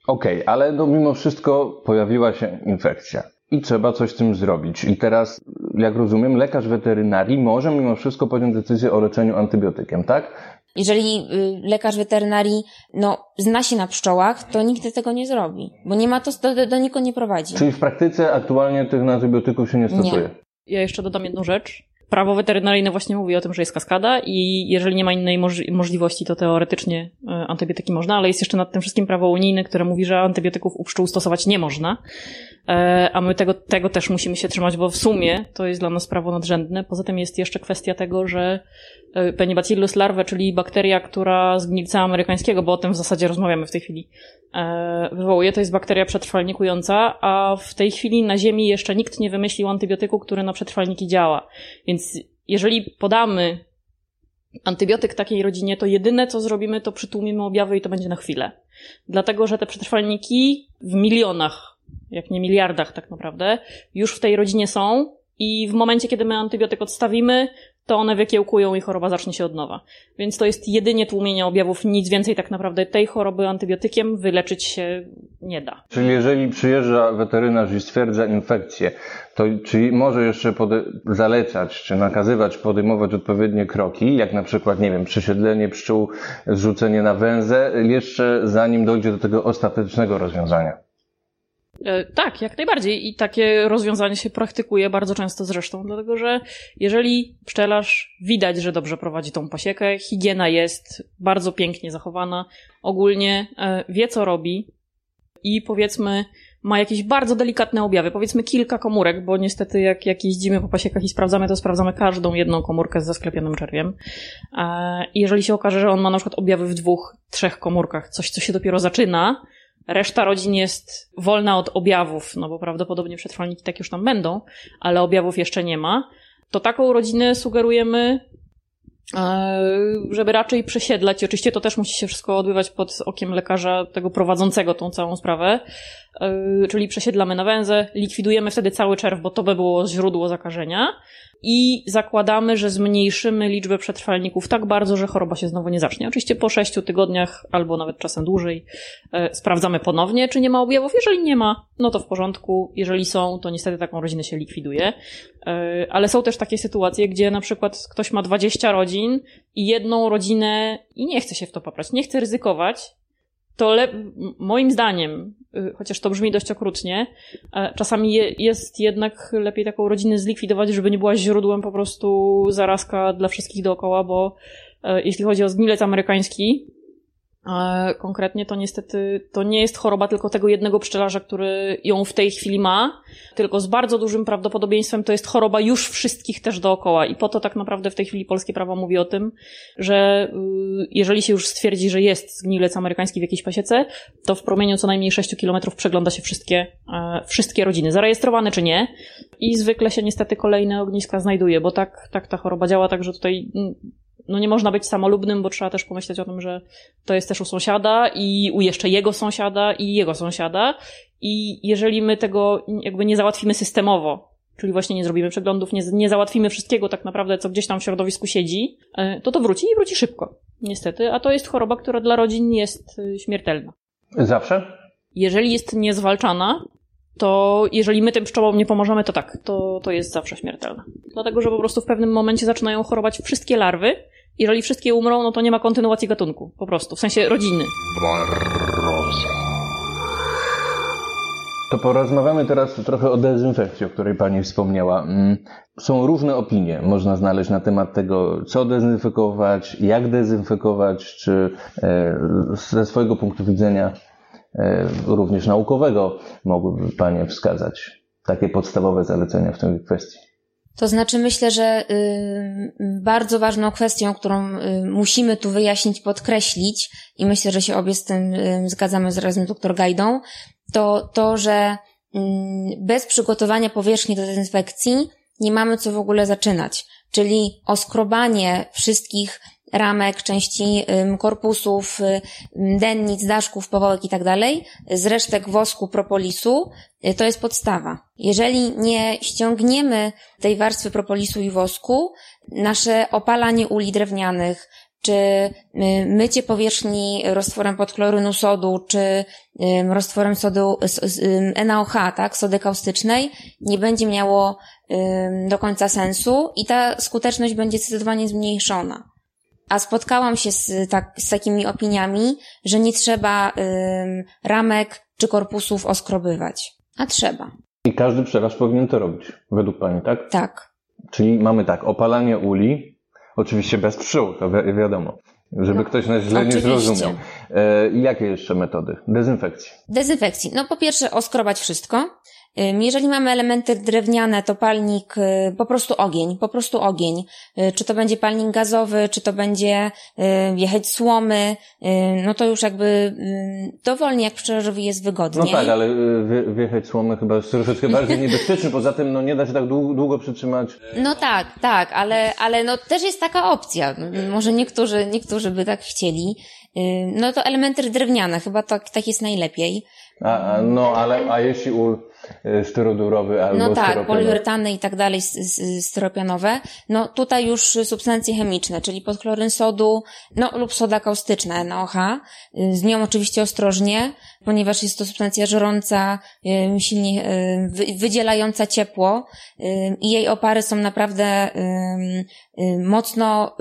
Okej, okay, ale no mimo wszystko pojawiła się infekcja i trzeba coś z tym zrobić. I teraz, jak rozumiem, lekarz weterynarii może mimo wszystko podjąć decyzję o leczeniu antybiotykiem, tak? Jeżeli y, lekarz weterynarii no, zna się na pszczołach, to nigdy tego nie zrobi, bo nie ma to, do, do nikogo nie prowadzi. Czyli w praktyce aktualnie tych antybiotyków się nie stosuje? Nie. Ja jeszcze dodam jedną rzecz. Prawo weterynaryjne właśnie mówi o tym, że jest kaskada i jeżeli nie ma innej moż- możliwości, to teoretycznie y, antybiotyki można, ale jest jeszcze nad tym wszystkim prawo unijne, które mówi, że antybiotyków u pszczół stosować nie można. E, a my tego, tego też musimy się trzymać, bo w sumie to jest dla nas prawo nadrzędne. Poza tym jest jeszcze kwestia tego, że e, Penibacillus larvae, czyli bakteria, która z gnilca amerykańskiego, bo o tym w zasadzie rozmawiamy w tej chwili, e, wywołuje, to jest bakteria przetrwalnikująca, a w tej chwili na Ziemi jeszcze nikt nie wymyślił antybiotyku, który na przetrwalniki działa. Więc jeżeli podamy antybiotyk takiej rodzinie, to jedyne co zrobimy, to przytłumimy objawy i to będzie na chwilę. Dlatego, że te przetrwalniki w milionach jak nie miliardach tak naprawdę, już w tej rodzinie są i w momencie, kiedy my antybiotyk odstawimy, to one wykiełkują i choroba zacznie się od nowa. Więc to jest jedynie tłumienie objawów, nic więcej tak naprawdę tej choroby antybiotykiem wyleczyć się nie da. Czyli jeżeli przyjeżdża weterynarz i stwierdza infekcję, to czy może jeszcze zalecać, czy nakazywać podejmować odpowiednie kroki, jak na przykład, nie wiem, przesiedlenie pszczół, zrzucenie na węzę, jeszcze zanim dojdzie do tego ostatecznego rozwiązania? E, Tak, jak najbardziej. I takie rozwiązanie się praktykuje bardzo często zresztą, dlatego że jeżeli pszczelarz widać, że dobrze prowadzi tą pasiekę, higiena jest bardzo pięknie zachowana, ogólnie e, wie co robi i powiedzmy ma jakieś bardzo delikatne objawy, powiedzmy kilka komórek, bo niestety jak, jak jeździmy po pasiekach i sprawdzamy, to sprawdzamy każdą jedną komórkę z zasklepionym czerwiem. E, I jeżeli się okaże, że on ma na przykład objawy w dwóch, trzech komórkach, coś co się dopiero zaczyna, Reszta rodzin jest wolna od objawów, no bo prawdopodobnie przetrwalniki tak już tam będą, ale objawów jeszcze nie ma. To taką rodzinę sugerujemy, e, żeby raczej przesiedlać. Oczywiście to też musi się wszystko odbywać pod okiem lekarza, tego prowadzącego tą całą sprawę. E, Czyli przesiedlamy na węzę, likwidujemy wtedy cały czerw, bo to by było źródło zakażenia. I zakładamy, że zmniejszymy liczbę przetrwalników tak bardzo, że choroba się znowu nie zacznie. Oczywiście po sześciu tygodniach, albo nawet czasem dłużej, e, sprawdzamy ponownie, czy nie ma objawów. Jeżeli nie ma, no to w porządku. Jeżeli są, to niestety taką rodzinę się likwiduje. E, Ale są też takie sytuacje, gdzie na przykład ktoś ma 20 rodzin i jedną rodzinę i nie chce się w to poprać, nie chce ryzykować, to le- moim zdaniem, chociaż to brzmi dość okrutnie, czasami je, jest jednak lepiej taką rodzinę zlikwidować, żeby nie była źródłem po prostu zarazka dla wszystkich dookoła, bo e, jeśli chodzi o zgnilec amerykański, konkretnie to niestety to nie jest choroba tylko tego jednego pszczelarza, który ją w tej chwili ma, tylko z bardzo dużym prawdopodobieństwem to jest choroba już wszystkich też dookoła. I po to tak naprawdę w tej chwili polskie prawo mówi o tym, że y, jeżeli się już stwierdzi, że jest zgnilec amerykański w jakiejś pasiece, to w promieniu co najmniej 6 kilometrów przegląda się wszystkie, e, wszystkie rodziny, zarejestrowane czy nie? I zwykle się niestety kolejne ogniska znajduje, bo tak, tak ta choroba działa, także tutaj mm, no nie można być samolubnym, bo trzeba też pomyśleć o tym, że to jest też u sąsiada i u jeszcze jego sąsiada i jego sąsiada. I jeżeli my tego jakby nie załatwimy systemowo, czyli właśnie nie zrobimy przeglądów, nie, nie załatwimy wszystkiego tak naprawdę, co gdzieś tam w środowisku siedzi, e, to to wróci i wróci szybko. Niestety, a to jest choroba, która dla rodzin jest y, śmiertelna. Zawsze? Jeżeli jest niezwalczana, to jeżeli my tym pszczołom nie pomożemy, to tak, to, to jest zawsze śmiertelna. Dlatego, że po prostu w pewnym momencie zaczynają chorować wszystkie larwy. Jeżeli wszystkie umrą, no to nie ma kontynuacji gatunku. Po prostu, w sensie rodziny. Barroza. To porozmawiamy teraz trochę o dezynfekcji, o której Pani wspomniała. Mm, Są różne opinie, można znaleźć na temat tego, co dezynfekować, jak dezynfekować, czy e, ze swojego punktu widzenia, również naukowego, mogłyby Panie wskazać takie podstawowe zalecenia w tej kwestii. To znaczy, myślę, że y, bardzo ważną kwestią, którą y, musimy tu wyjaśnić, podkreślić, i myślę, że się obie z tym y, zgadzamy z razem z doktor Gajdą, to to, że bez przygotowania powierzchni do dezynfekcji nie mamy co w ogóle zaczynać. Czyli oskrobanie wszystkich ramek, części korpusów, dennic, daszków, powałek i tak z resztek wosku, propolisu, y, to jest podstawa. Jeżeli nie ściągniemy tej warstwy propolisu i wosku, nasze opalanie uli drewnianych, czy y, mycie powierzchni roztworem podchlorynu sodu, czy roztworem sodu NaOH, tak, sody kaustycznej, nie będzie miało do końca sensu i ta skuteczność będzie zdecydowanie zmniejszona. A spotkałam się z, tak, z takimi opiniami, że nie trzeba ym, ramek czy korpusów oskrobywać. A trzeba. I każdy pszczelarz powinien to robić, według Pani, tak? Tak. Czyli mamy tak, opalanie uli, oczywiście bez pszczół, to wi- wiadomo, żeby No, ktoś nas źle nie oczywiście. zrozumiał. E, I jakie jeszcze metody? Dezynfekcji. Dezynfekcji. No po pierwsze oskrobać wszystko. Jeżeli mamy elementy drewniane, to palnik, y, po prostu ogień, po prostu ogień. Y, Czy to będzie palnik gazowy, czy to będzie y, jechać słomy, no to już jakby dowolnie jak pszczelarzowi jest No wygodniej. tak, ale wie, wiechać słomy chyba jest troszeczkę bardziej niebezpieczny, poza tym no, nie da się tak długo, przytrzymać. No tak, tak, ale, ale no też jest taka opcja. Może niektórzy, niektórzy by tak chcieli. No to elementy drewniane, chyba tak, tak jest najlepiej. A, a, no, ale a jeśli ul y, styrodurowy albo No tak, poliuretany i tak dalej, styropianowe. No tutaj już substancje chemiczne, czyli podchloryn sodu, no lub soda kaustyczna NaOH. Y, Z nią oczywiście ostrożnie, ponieważ jest to substancja żrąca, silnie wy- wydzielająca ciepło i jej opary są naprawdę mocno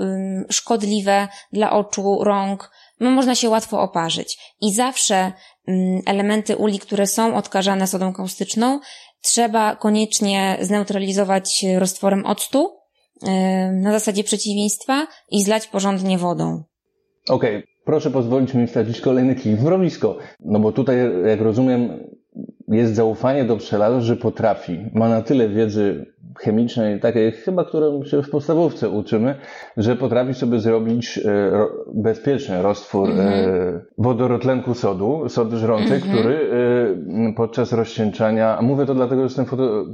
szkodliwe dla oczu, rąk. No, można się łatwo oparzyć. I zawsze elementy uli, które są odkażane sodą kaustyczną, trzeba koniecznie zneutralizować roztworem octu na zasadzie przeciwieństwa i zlać porządnie wodą. Okej, proszę pozwolić mi wsadzić kolejny kij w mrowisko. No bo tutaj, jak rozumiem, jest zaufanie do pszczelarza, że potrafi. Ma na tyle wiedzy chemicznej, takiej chyba, którą się w podstawówce uczymy, że potrafi sobie zrobić e, bezpieczny roztwór e, wodorotlenku sodu, sodu żrącej, który e, podczas rozcieńczania, a mówię to dlatego, że jestem foto,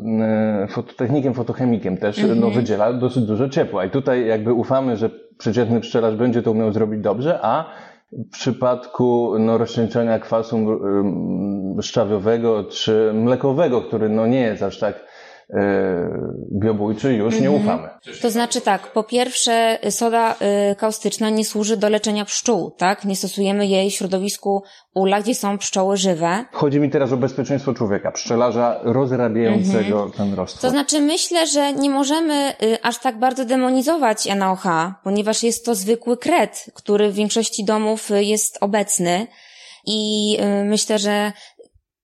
fototechnikiem, fotochemikiem też, no, wydziela dosyć dużo ciepła. I tutaj jakby ufamy, że przeciętny pszczelarz będzie to umiał zrobić dobrze, a w przypadku no, rozcieńczenia kwasu szczawiowego czy mlekowego, który no, nie jest aż tak biobójczy, już nie ufamy. To znaczy tak, po pierwsze soda y, kaustyczna nie służy do leczenia pszczół, tak? Nie stosujemy jej w środowisku ula, gdzie są pszczoły żywe. Chodzi mi teraz o bezpieczeństwo człowieka, pszczelarza rozrabiającego ten roztwór. To znaczy myślę, że nie możemy y, aż tak bardzo demonizować NaOH, ponieważ jest to zwykły kret, który w większości domów y, jest obecny i myślę, że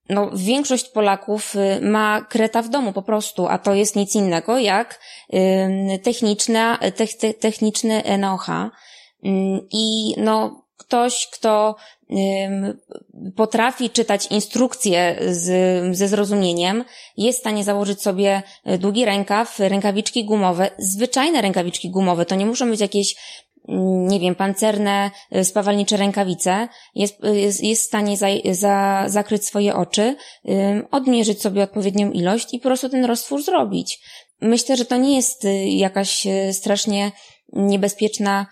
no, większość Polaków y, ma kreta w domu po prostu, a to jest nic innego jak y, techniczna, te, te, techniczny NaOH. Ym, I no, ktoś, kto ym, potrafi czytać instrukcje z, ze zrozumieniem, jest w stanie założyć sobie y, długi rękaw, rękawiczki gumowe, zwyczajne rękawiczki gumowe, to nie muszą być jakieś mm, nie wiem, pancerne, y, spawalnicze rękawice, jest, y, jest, jest w stanie za, za, zakryć swoje oczy, odmierzyć sobie odpowiednią ilość i po prostu ten roztwór zrobić. Myślę, że to nie jest y, jakaś strasznie niebezpieczna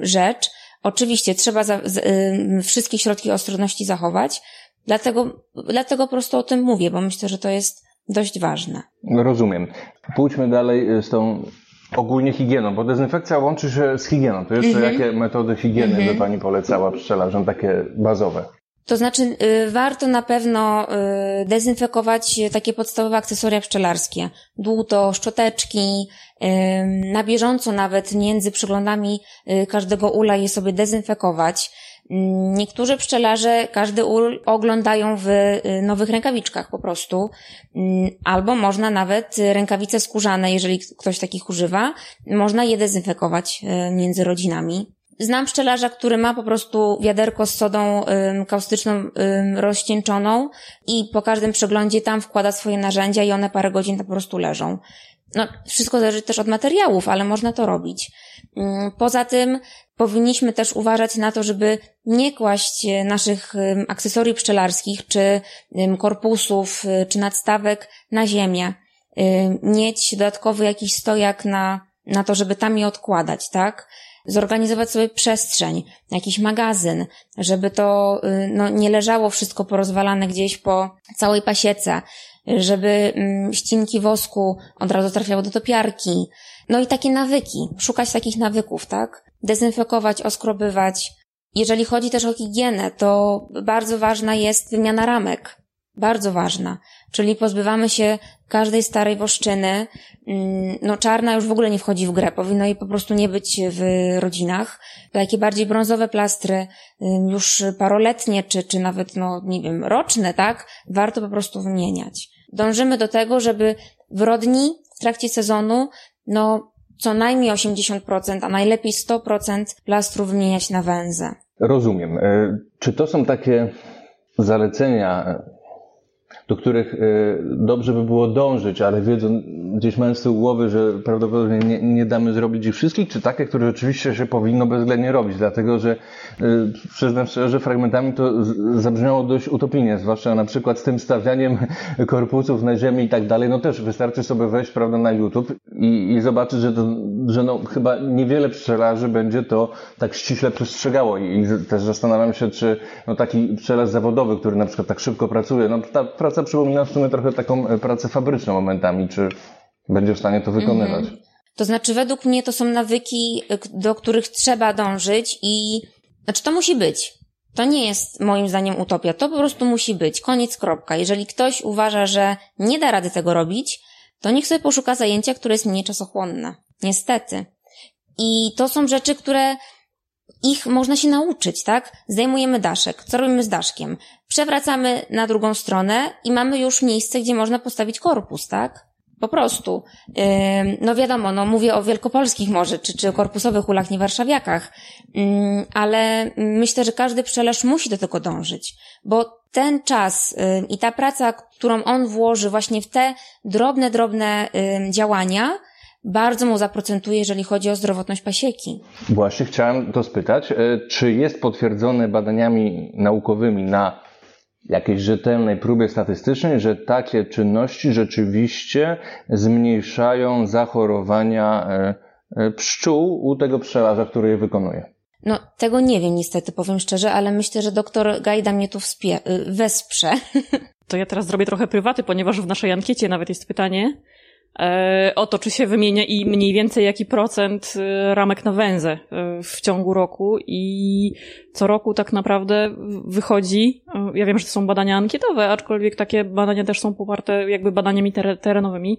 rzecz. Oczywiście trzeba za, wszystkie środki ostrożności zachować, dlatego, dlatego po prostu o tym mówię, bo myślę, że to jest dość ważne. Rozumiem. Pójdźmy dalej z tą ogólnie higieną, bo dezynfekcja łączy się z higieną. To jeszcze jakie metody higieny by Pani polecała pszczelarzom, takie bazowe? To znaczy, y, warto na pewno y, dezynfekować takie podstawowe akcesoria pszczelarskie. Dłuto, szczoteczki, y, na bieżąco nawet między przyglądami y, każdego ula je sobie dezynfekować. Niektórzy pszczelarze każdy ul oglądają w y, nowych rękawiczkach po prostu, Mm, albo można nawet rękawice skórzane, jeżeli ktoś takich używa, można je dezynfekować y, między rodzinami. Znam pszczelarza, który ma po prostu wiaderko z sodą kaustyczną rozcieńczoną i po każdym przeglądzie tam wkłada swoje narzędzia i one parę godzin tam po prostu leżą. No, wszystko zależy też od materiałów, ale można to robić. Ym, Poza tym powinniśmy też uważać na to, żeby nie kłaść e, naszych akcesoriów pszczelarskich, czy korpusów, y, czy nadstawek na ziemię. Ym, Mieć dodatkowy jakiś stojak na, na to, żeby tam je odkładać, tak? zorganizować sobie przestrzeń, jakiś magazyn, żeby to y, no, nie leżało wszystko porozwalane gdzieś po całej pasiece, żeby mm, ścinki wosku od razu trafiały do topiarki. No i takie nawyki, szukać takich nawyków, tak? Dezynfekować, oskrobywać. Jeżeli chodzi też o higienę, to bardzo ważna jest wymiana ramek. Bardzo ważna. Czyli pozbywamy się każdej starej woszczyny. Mm, No czarna już w ogóle nie wchodzi w grę, powinno jej po prostu nie być w rodzinach. Takie bardziej brązowe plastry, ym, już paroletnie, czy, czy nawet, no nie wiem, roczne, tak? Warto po prostu wymieniać. Dążymy do tego, żeby w rodni w trakcie sezonu, no co najmniej 80%, a najlepiej 100% plastru wymieniać na węzę. Rozumiem. E, Czy to są takie zalecenia, do których e, dobrze by było dążyć, ale wiedzą, gdzieś mając z głowy, że prawdopodobnie nie, nie damy zrobić ich wszystkich, czy takie, które rzeczywiście się powinno bezwzględnie robić, dlatego że e, przyznam szczerze, że fragmentami to zabrzmiało dość utopijnie, zwłaszcza na przykład z tym stawianiem korpusów na ziemi i tak dalej, no też wystarczy sobie wejść, prawda, na YouTube i, i zobaczyć, że to że no, chyba niewiele pszczelarzy będzie to tak ściśle przestrzegało. I, i też zastanawiam się, czy no, taki pszczelarz zawodowy, który na przykład tak szybko pracuje, no ta praca przypomina w sumie trochę taką e, pracę fabryczną momentami, czy będzie w stanie to wykonywać. -hmm. To znaczy, według mnie to są nawyki, do których trzeba dążyć i, znaczy to musi być. To nie jest moim zdaniem utopia, to po prostu musi być. Koniec, kropka. Jeżeli ktoś uważa, że nie da rady tego robić, to niech sobie poszuka zajęcia, które jest mniej czasochłonne. Niestety. I to są rzeczy, które ich można się nauczyć, tak? Zdejmujemy daszek. Co robimy z daszkiem? Przewracamy na drugą stronę i mamy już miejsce, gdzie można postawić korpus, tak? Po prostu. No wiadomo, no mówię o wielkopolskich może, czy, czy korpusowych ulach, nie warszawiakach, ale myślę, że każdy pszczelarz musi do tego dążyć, bo ten czas i ta praca, którą on włoży właśnie w te drobne, drobne działania, bardzo mu zaprocentuje, jeżeli chodzi o zdrowotność pasieki. Właśnie chciałem to spytać, e, czy jest potwierdzone badaniami naukowymi na jakiejś rzetelnej próbie statystycznej, że takie czynności rzeczywiście zmniejszają zachorowania e, e, pszczół u tego pszczelarza, który je wykonuje. No, tego nie wiem niestety, powiem szczerze, ale myślę, że doktor Gajda mnie tu wspie- y, wesprze. To ja teraz zrobię trochę prywaty, ponieważ w naszej ankiecie nawet jest pytanie, o to, czy się wymienia i mniej więcej jaki procent e, ramek na węzę e, w ciągu roku. I co roku tak naprawdę wychodzi, ja wiem, że to są badania ankietowe, aczkolwiek takie badania też są poparte jakby badaniami terenowymi,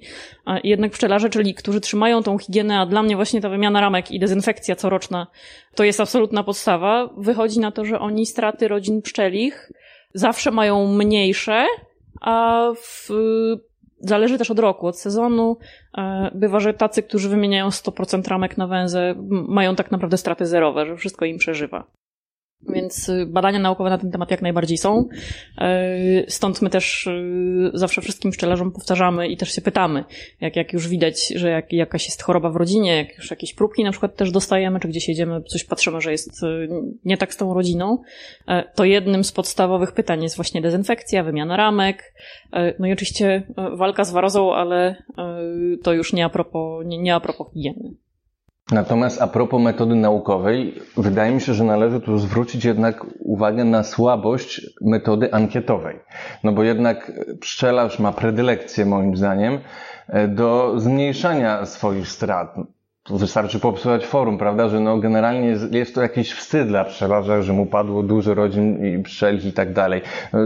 jednak pszczelarze, czyli którzy trzymają tą higienę, a dla mnie właśnie ta wymiana ramek i dezynfekcja coroczna to jest absolutna podstawa, wychodzi na to, że oni straty rodzin pszczelich zawsze mają mniejsze, a w zależy też od roku, od sezonu. E, bywa, że tacy, którzy wymieniają 100% ramek na węzę, mają tak naprawdę straty zerowe, że wszystko im przeżywa. Więc y, badania naukowe na ten temat jak najbardziej są. Y, stąd my też y, zawsze wszystkim pszczelarzom powtarzamy i też się pytamy, jak, jak już widać, że jak, jakaś jest choroba w rodzinie, jak już jakieś próbki na przykład też dostajemy, czy gdzieś jedziemy, coś patrzymy, że jest nie tak z tą rodziną, to jednym z podstawowych pytań jest właśnie dezynfekcja, wymiana ramek, no i oczywiście walka z warozą, ale to już nie a propos, nie, nie a propos higieny. Natomiast a propos metody naukowej, wydaje mi się, że należy tu zwrócić jednak uwagę na słabość metody ankietowej. No bo jednak pszczelarz ma predylekcję, moim zdaniem, do zmniejszania swoich strat. Wystarczy popsuwać forum, prawda, że no generalnie jest, to jakiś wstyd dla pszczelarza, że mu padło dużo rodzin i pszczelich i tak dalej.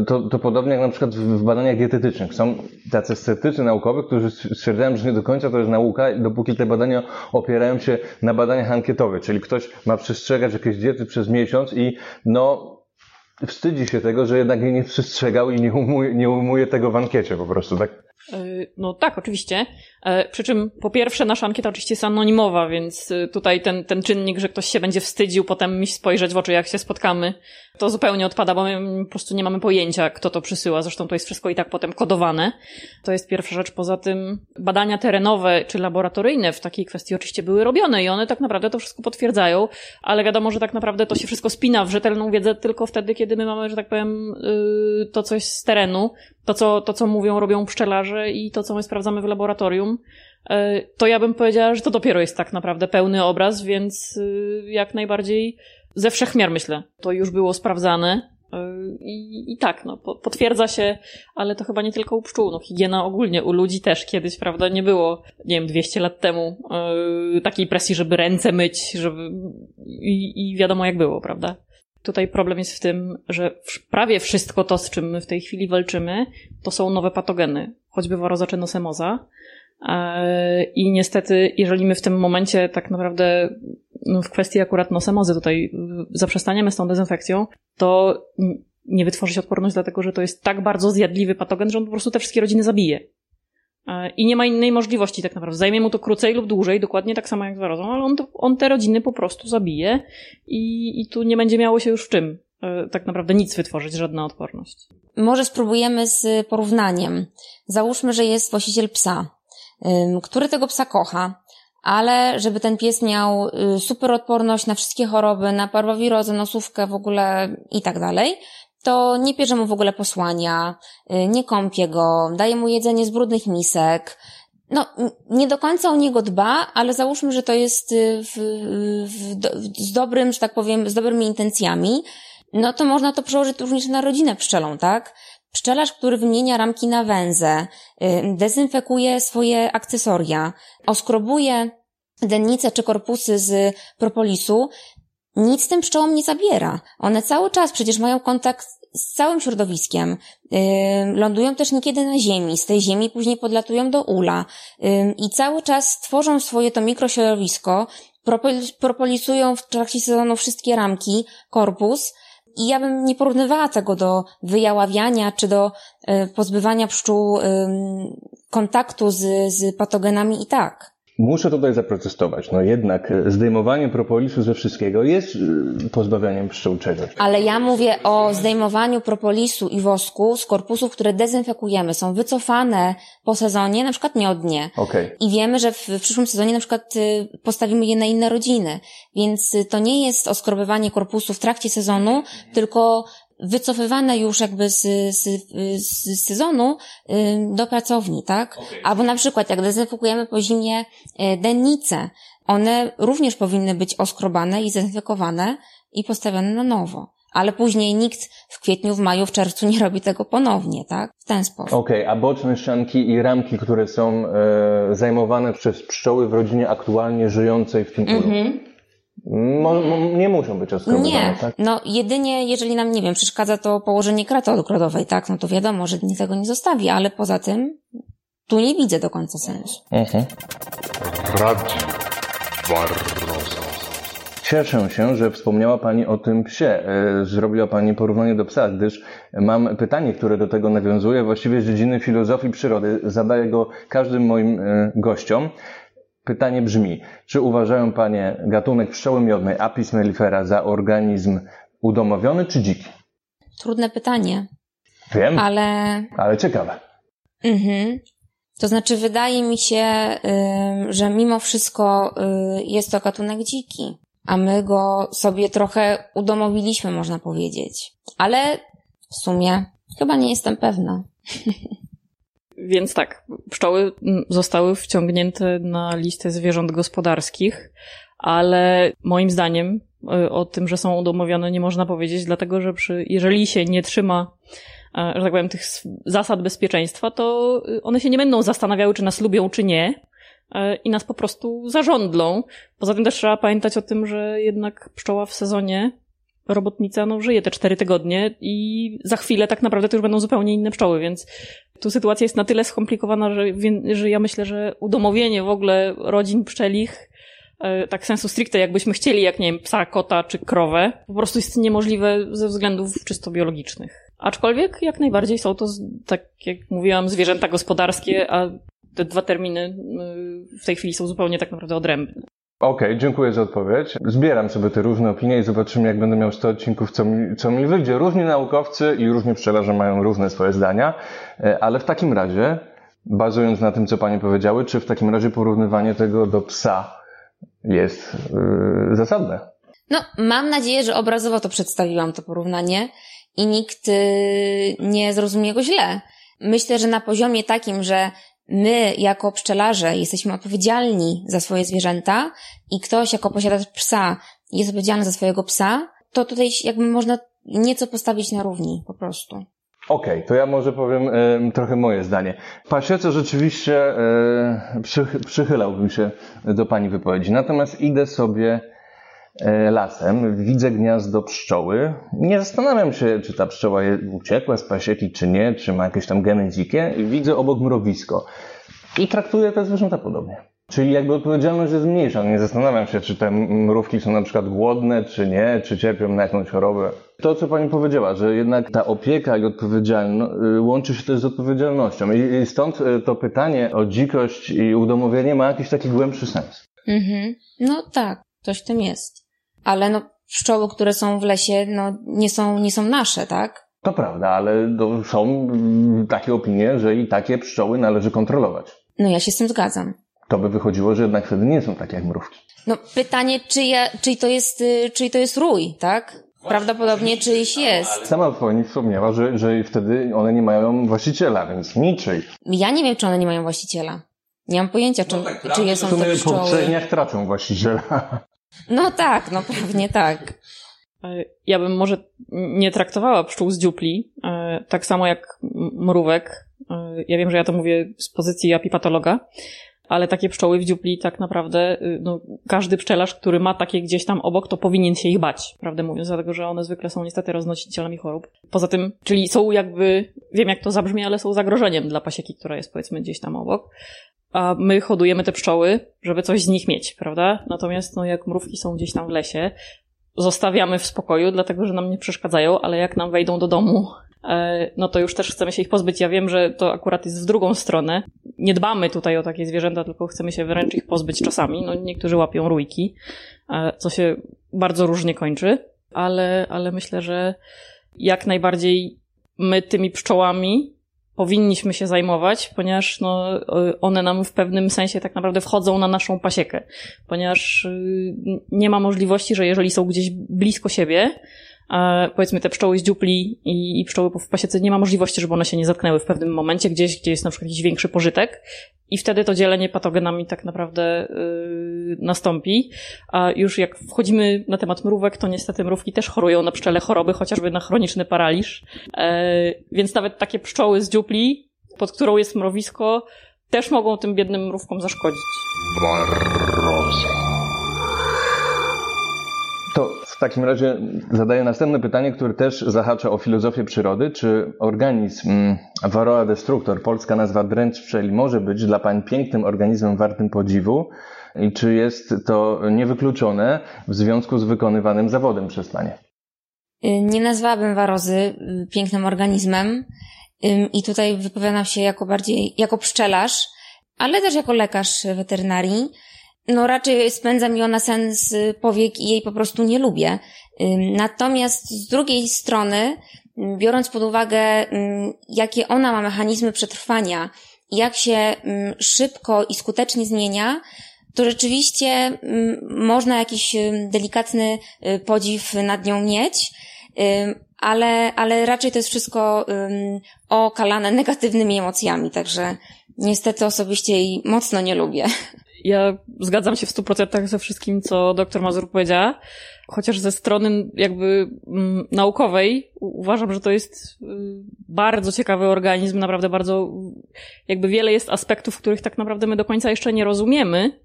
To, to podobnie jak na przykład w badaniach dietetycznych. Są tacy sceptycy naukowi, którzy stwierdzają, że nie do końca to jest nauka, dopóki te badania opierają się na badaniach ankietowych, czyli ktoś ma przestrzegać jakieś diety przez miesiąc i no wstydzi się tego, że jednak jej nie przestrzegał i nie umuje, nie umuje tego w ankiecie po prostu, tak? E, no tak, oczywiście. E, przy czym po pierwsze nasza ankieta oczywiście jest anonimowa, więc e, tutaj ten, ten czynnik, że ktoś się będzie wstydził potem mi spojrzeć w oczy, jak się spotkamy, to zupełnie odpada, bo my po prostu nie mamy pojęcia, kto to przysyła. Zresztą to jest wszystko i tak potem kodowane. To jest pierwsza rzecz. Poza tym badania terenowe czy laboratoryjne w takiej kwestii oczywiście były robione i one tak naprawdę to wszystko potwierdzają, ale wiadomo, że tak naprawdę to się wszystko spina w rzetelną wiedzę tylko wtedy, kiedy my mamy, że tak powiem, y, to coś z terenu, to co, to co mówią, robią pszczelarze i to co my sprawdzamy w laboratorium, y, to ja bym powiedziała, że to dopiero jest tak naprawdę pełny obraz, więc y, jak najbardziej ze wszechmiar myślę. To już było sprawdzane. Y, I, I tak, no, potwierdza się, ale to chyba nie tylko u pszczół, no, higiena ogólnie u ludzi też kiedyś, prawda, nie było, nie wiem, 200 lat temu yy, takiej presji, żeby ręce myć, żeby, i, i wiadomo jak było, prawda. Tutaj problem jest w tym, że prawie wszystko to, z czym my w tej chwili walczymy, to są nowe patogeny, choćby waroza czy nosemoza. E, I niestety, jeżeli my w tym momencie tak naprawdę no, w kwestii akurat nosemozy tutaj zaprzestaniemy z tą dezynfekcją, to nie wytworzy się odporność, dlatego że to jest tak bardzo zjadliwy patogen, że on po prostu te wszystkie rodziny zabije. E, I nie ma innej możliwości tak naprawdę. Zajmie mu to krócej lub dłużej, dokładnie tak samo jak z warozą, ale on, to, on te rodziny po prostu zabije i, i tu nie będzie miało się już w czym e, tak naprawdę nic wytworzyć, żadna odporność. Może spróbujemy z porównaniem. Załóżmy, że jest właściciel psa, który tego psa kocha, ale żeby ten pies miał y, super odporność na wszystkie choroby, na parwowirozę, nosówkę w ogóle i tak dalej, to nie pierze mu w ogóle posłania, y, nie kąpie go, daje mu jedzenie z brudnych misek, no, nie do końca o niego dba, ale załóżmy, że to jest y, w, w, z dobrym, że tak powiem, z dobrymi intencjami, no to można to przełożyć również na rodzinę pszczelą, tak? Pszczelarz, który wymienia ramki na węzę, y, dezynfekuje swoje akcesoria, oskrobuje dennice czy korpusy z propolisu, nic tym pszczołom nie zabiera. One cały czas przecież mają kontakt z całym środowiskiem. Yy, lądują też niekiedy na ziemi, z tej ziemi później podlatują do ula yy, i cały czas tworzą swoje to mikrośrodowisko, propolisują w trakcie sezonu wszystkie ramki, korpus, i ja bym nie porównywała tego do wyjaławiania czy do y, pozbywania pszczół kontaktu z, z patogenami i tak. Muszę tutaj zaprotestować. No jednak e, zdejmowanie propolisu ze wszystkiego jest e, pozbawianiem pszczół czegoś. Ale ja mówię o zdejmowaniu propolisu i wosku z korpusów, które dezynfekujemy. Są wycofane po sezonie, na przykład nie od dnie. Okay. I wiemy, że w, w przyszłym sezonie na przykład y, postawimy je na inne rodziny. Więc to nie jest oskrobywanie korpusu w trakcie sezonu, tylko wycofywane już jakby z, z, z sezonu do pracowni, tak? Okay. Albo na przykład jak dezynfekujemy po zimie e, dennice, one również powinny być oskrobane i zdezynfekowane i postawione na nowo. Ale później nikt w kwietniu, w maju, w czerwcu nie robi tego ponownie, tak? W ten sposób. Okej, okay, a boczne ścianki i ramki, które są e, zajmowane przez pszczoły w rodzinie aktualnie żyjącej w tym ulu. Mm -hmm. Mo, mo, nie muszą być oskrobowane, nie. tak? No jedynie, jeżeli nam, nie wiem, przeszkadza to położenie kraty odkładowej, tak? No to wiadomo, że nie tego nie zostawi, ale poza tym tu nie widzę do końca sensu. Mhm. Cieszę się, że wspomniała Pani o tym psie. E, zrobiła Pani porównanie do psa, gdyż mam pytanie, które do tego nawiązuje, właściwie z dziedziny filozofii przyrody. Zadaję go każdym moim e, gościom. Pytanie brzmi, czy uważają Panie gatunek pszczoły miodnej Apis mellifera za organizm udomowiony czy dziki? Trudne pytanie. Wiem, ale, ale ciekawe. Mhm. To znaczy, wydaje mi się, że mimo wszystko y, jest to gatunek dziki, a my go sobie trochę udomowiliśmy, można powiedzieć. Ale w sumie chyba nie jestem pewna. Więc tak, pszczoły zostały wciągnięte na listę zwierząt gospodarskich, ale moim zdaniem y, o tym, że są udomowione nie można powiedzieć, dlatego że przy, jeżeli się nie trzyma e, że tak powiem, tych zasad bezpieczeństwa, to y, one się nie będą zastanawiały, czy nas lubią, czy nie, e, i nas po prostu zarządlą. Poza tym też trzeba pamiętać o tym, że jednak pszczoła w sezonie robotnica no, żyje te cztery tygodnie i za chwilę tak naprawdę to już będą zupełnie inne pszczoły, więc tu sytuacja jest na tyle skomplikowana, że, że ja myślę, że udomowienie w ogóle rodzin pszczelich e, tak sensu stricte, jakbyśmy chcieli, jak nie wiem, psa, kota czy krowę, po prostu jest niemożliwe ze względów czysto biologicznych. Aczkolwiek jak najbardziej są to, tak jak mówiłam, zwierzęta gospodarskie, a te dwa terminy y, w tej chwili są zupełnie tak naprawdę odrębne. Okej, okay, dziękuję za odpowiedź. Zbieram sobie te różne opinie i zobaczymy, jak będę miał 100 odcinków, co mi, co mi wyjdzie. Różni naukowcy i różni pszczelarze mają różne swoje zdania, e, ale w takim razie, bazując na tym, co Panie powiedziały, czy w takim razie porównywanie tego do psa jest yy, zasadne? No, mam nadzieję, że obrazowo to przedstawiłam, to porównanie i nikt yy, nie zrozumie go źle. Myślę, że na poziomie takim, że my jako pszczelarze jesteśmy odpowiedzialni za swoje zwierzęta i ktoś jako posiadacz psa jest odpowiedzialny za swojego psa, to tutaj jakby można nieco postawić na równi po prostu. Okej, okay, to ja może powiem e, trochę moje zdanie. Pasiece rzeczywiście przy, przychylałbym się do Pani wypowiedzi. Natomiast idę sobie lasem, widzę gniazdo pszczoły. Nie zastanawiam się, czy ta pszczoła uciekła z pasieki, czy nie, czy ma jakieś tam geny dzikie. Widzę obok mrowisko i traktuję te zwierzęta podobnie. Czyli jakby odpowiedzialność jest mniejsza. Nie zastanawiam się, czy te mrówki są na przykład głodne, czy nie, czy cierpią na jakąś chorobę. To, co Pani powiedziała, że jednak ta opieka i odpowiedzialność y, łączy się też z odpowiedzialnością. I stąd y, to pytanie o dzikość i udomowienie ma jakiś taki głębszy sens. Mhm. No tak, coś w tym jest. Ale no, pszczoły, które są w lesie, no, nie są, nie są nasze, tak? To prawda, ale są mm, takie opinie, że i takie pszczoły należy kontrolować. No ja się z tym zgadzam. To by wychodziło, że jednak wtedy nie są takie jak mrówki. No pytanie, czy, ja, czy to jest, y, czy to jest rój, tak? Prawdopodobnie czyjś jest. Sama pani wspomniała, że, że wtedy one nie mają właściciela, więc niczej. Ja nie wiem, czy one nie mają właściciela. Nie mam pojęcia, czy, No tak, czyje są W te sumie po pszczoły. ceniach tracą właściciela. No tak, no pewnie tak. E, Ja bym może nie traktowała pszczół z dziupli, e, tak samo jak mrówek. E, Ja wiem, że ja to mówię z pozycji apipatologa, ale takie pszczoły w dziupli tak naprawdę, y, no, każdy pszczelarz, który ma takie gdzieś tam obok, to powinien się ich bać, prawdę mówiąc, dlatego że one zwykle są niestety roznosicielami chorób. Poza tym, czyli są jakby, wiem jak to zabrzmi, ale są zagrożeniem dla pasieki, która jest powiedzmy gdzieś tam obok. A my hodujemy te pszczoły, żeby coś z nich mieć, prawda? Natomiast no, jak mrówki są gdzieś tam w lesie, zostawiamy w spokoju, dlatego że nam nie przeszkadzają, ale jak nam wejdą do domu, no to już też chcemy się ich pozbyć. Ja wiem, że to akurat jest w drugą stronę. Nie dbamy tutaj o takie zwierzęta, tylko chcemy się wręcz ich pozbyć czasami. No niektórzy łapią rójki, e, co się bardzo różnie kończy, ale, ale myślę, że jak najbardziej my tymi pszczołami powinniśmy się zajmować, ponieważ no, y, one nam w pewnym sensie tak naprawdę wchodzą na naszą pasiekę, ponieważ nie ma możliwości, że jeżeli są gdzieś blisko siebie, powiedzmy te pszczoły z dziupli i, i pszczoły w pasiece, nie ma możliwości, żeby one się nie zatknęły w pewnym momencie gdzieś, gdzie jest na przykład jakiś większy pożytek i wtedy to dzielenie patogenami tak naprawdę yy, nastąpi. A już jak wchodzimy na temat mrówek, to niestety mrówki też chorują na pszczele choroby, chociażby na chroniczny paraliż. E, więc nawet takie pszczoły z dziupli, pod którą jest mrowisko, też mogą tym biednym mrówkom zaszkodzić. Barroza. W takim razie zadaję następne pytanie, które też zahacza o filozofię przyrody. Czy organizm mm, Varroa destructor, polska nazwa dręcz pszczeli, może być dla Pań pięknym organizmem wartym podziwu? I czy jest to niewykluczone w związku z wykonywanym zawodem przez Panie? Y, Nie nazwałabym warozy y, pięknym organizmem i tutaj wypowiadam się jako bardziej, jako pszczelarz, ale też jako lekarz weterynarii. No raczej spędza mi ona sens y, powiek i jej po prostu nie lubię. Natomiast z drugiej strony, biorąc pod uwagę, jakie ona ma mechanizmy przetrwania jak się szybko i skutecznie zmienia, to rzeczywiście można jakiś delikatny y, podziw nad nią mieć. Ale, ale raczej to jest wszystko okalane negatywnymi emocjami, także niestety osobiście jej mocno nie lubię. Ja zgadzam się w 100% ze wszystkim, co doktor Mazur powiedziała, chociaż ze strony jakby mm, naukowej uważam, że to jest y, bardzo ciekawy organizm, naprawdę bardzo, jakby wiele jest aspektów, których tak naprawdę my do końca jeszcze nie rozumiemy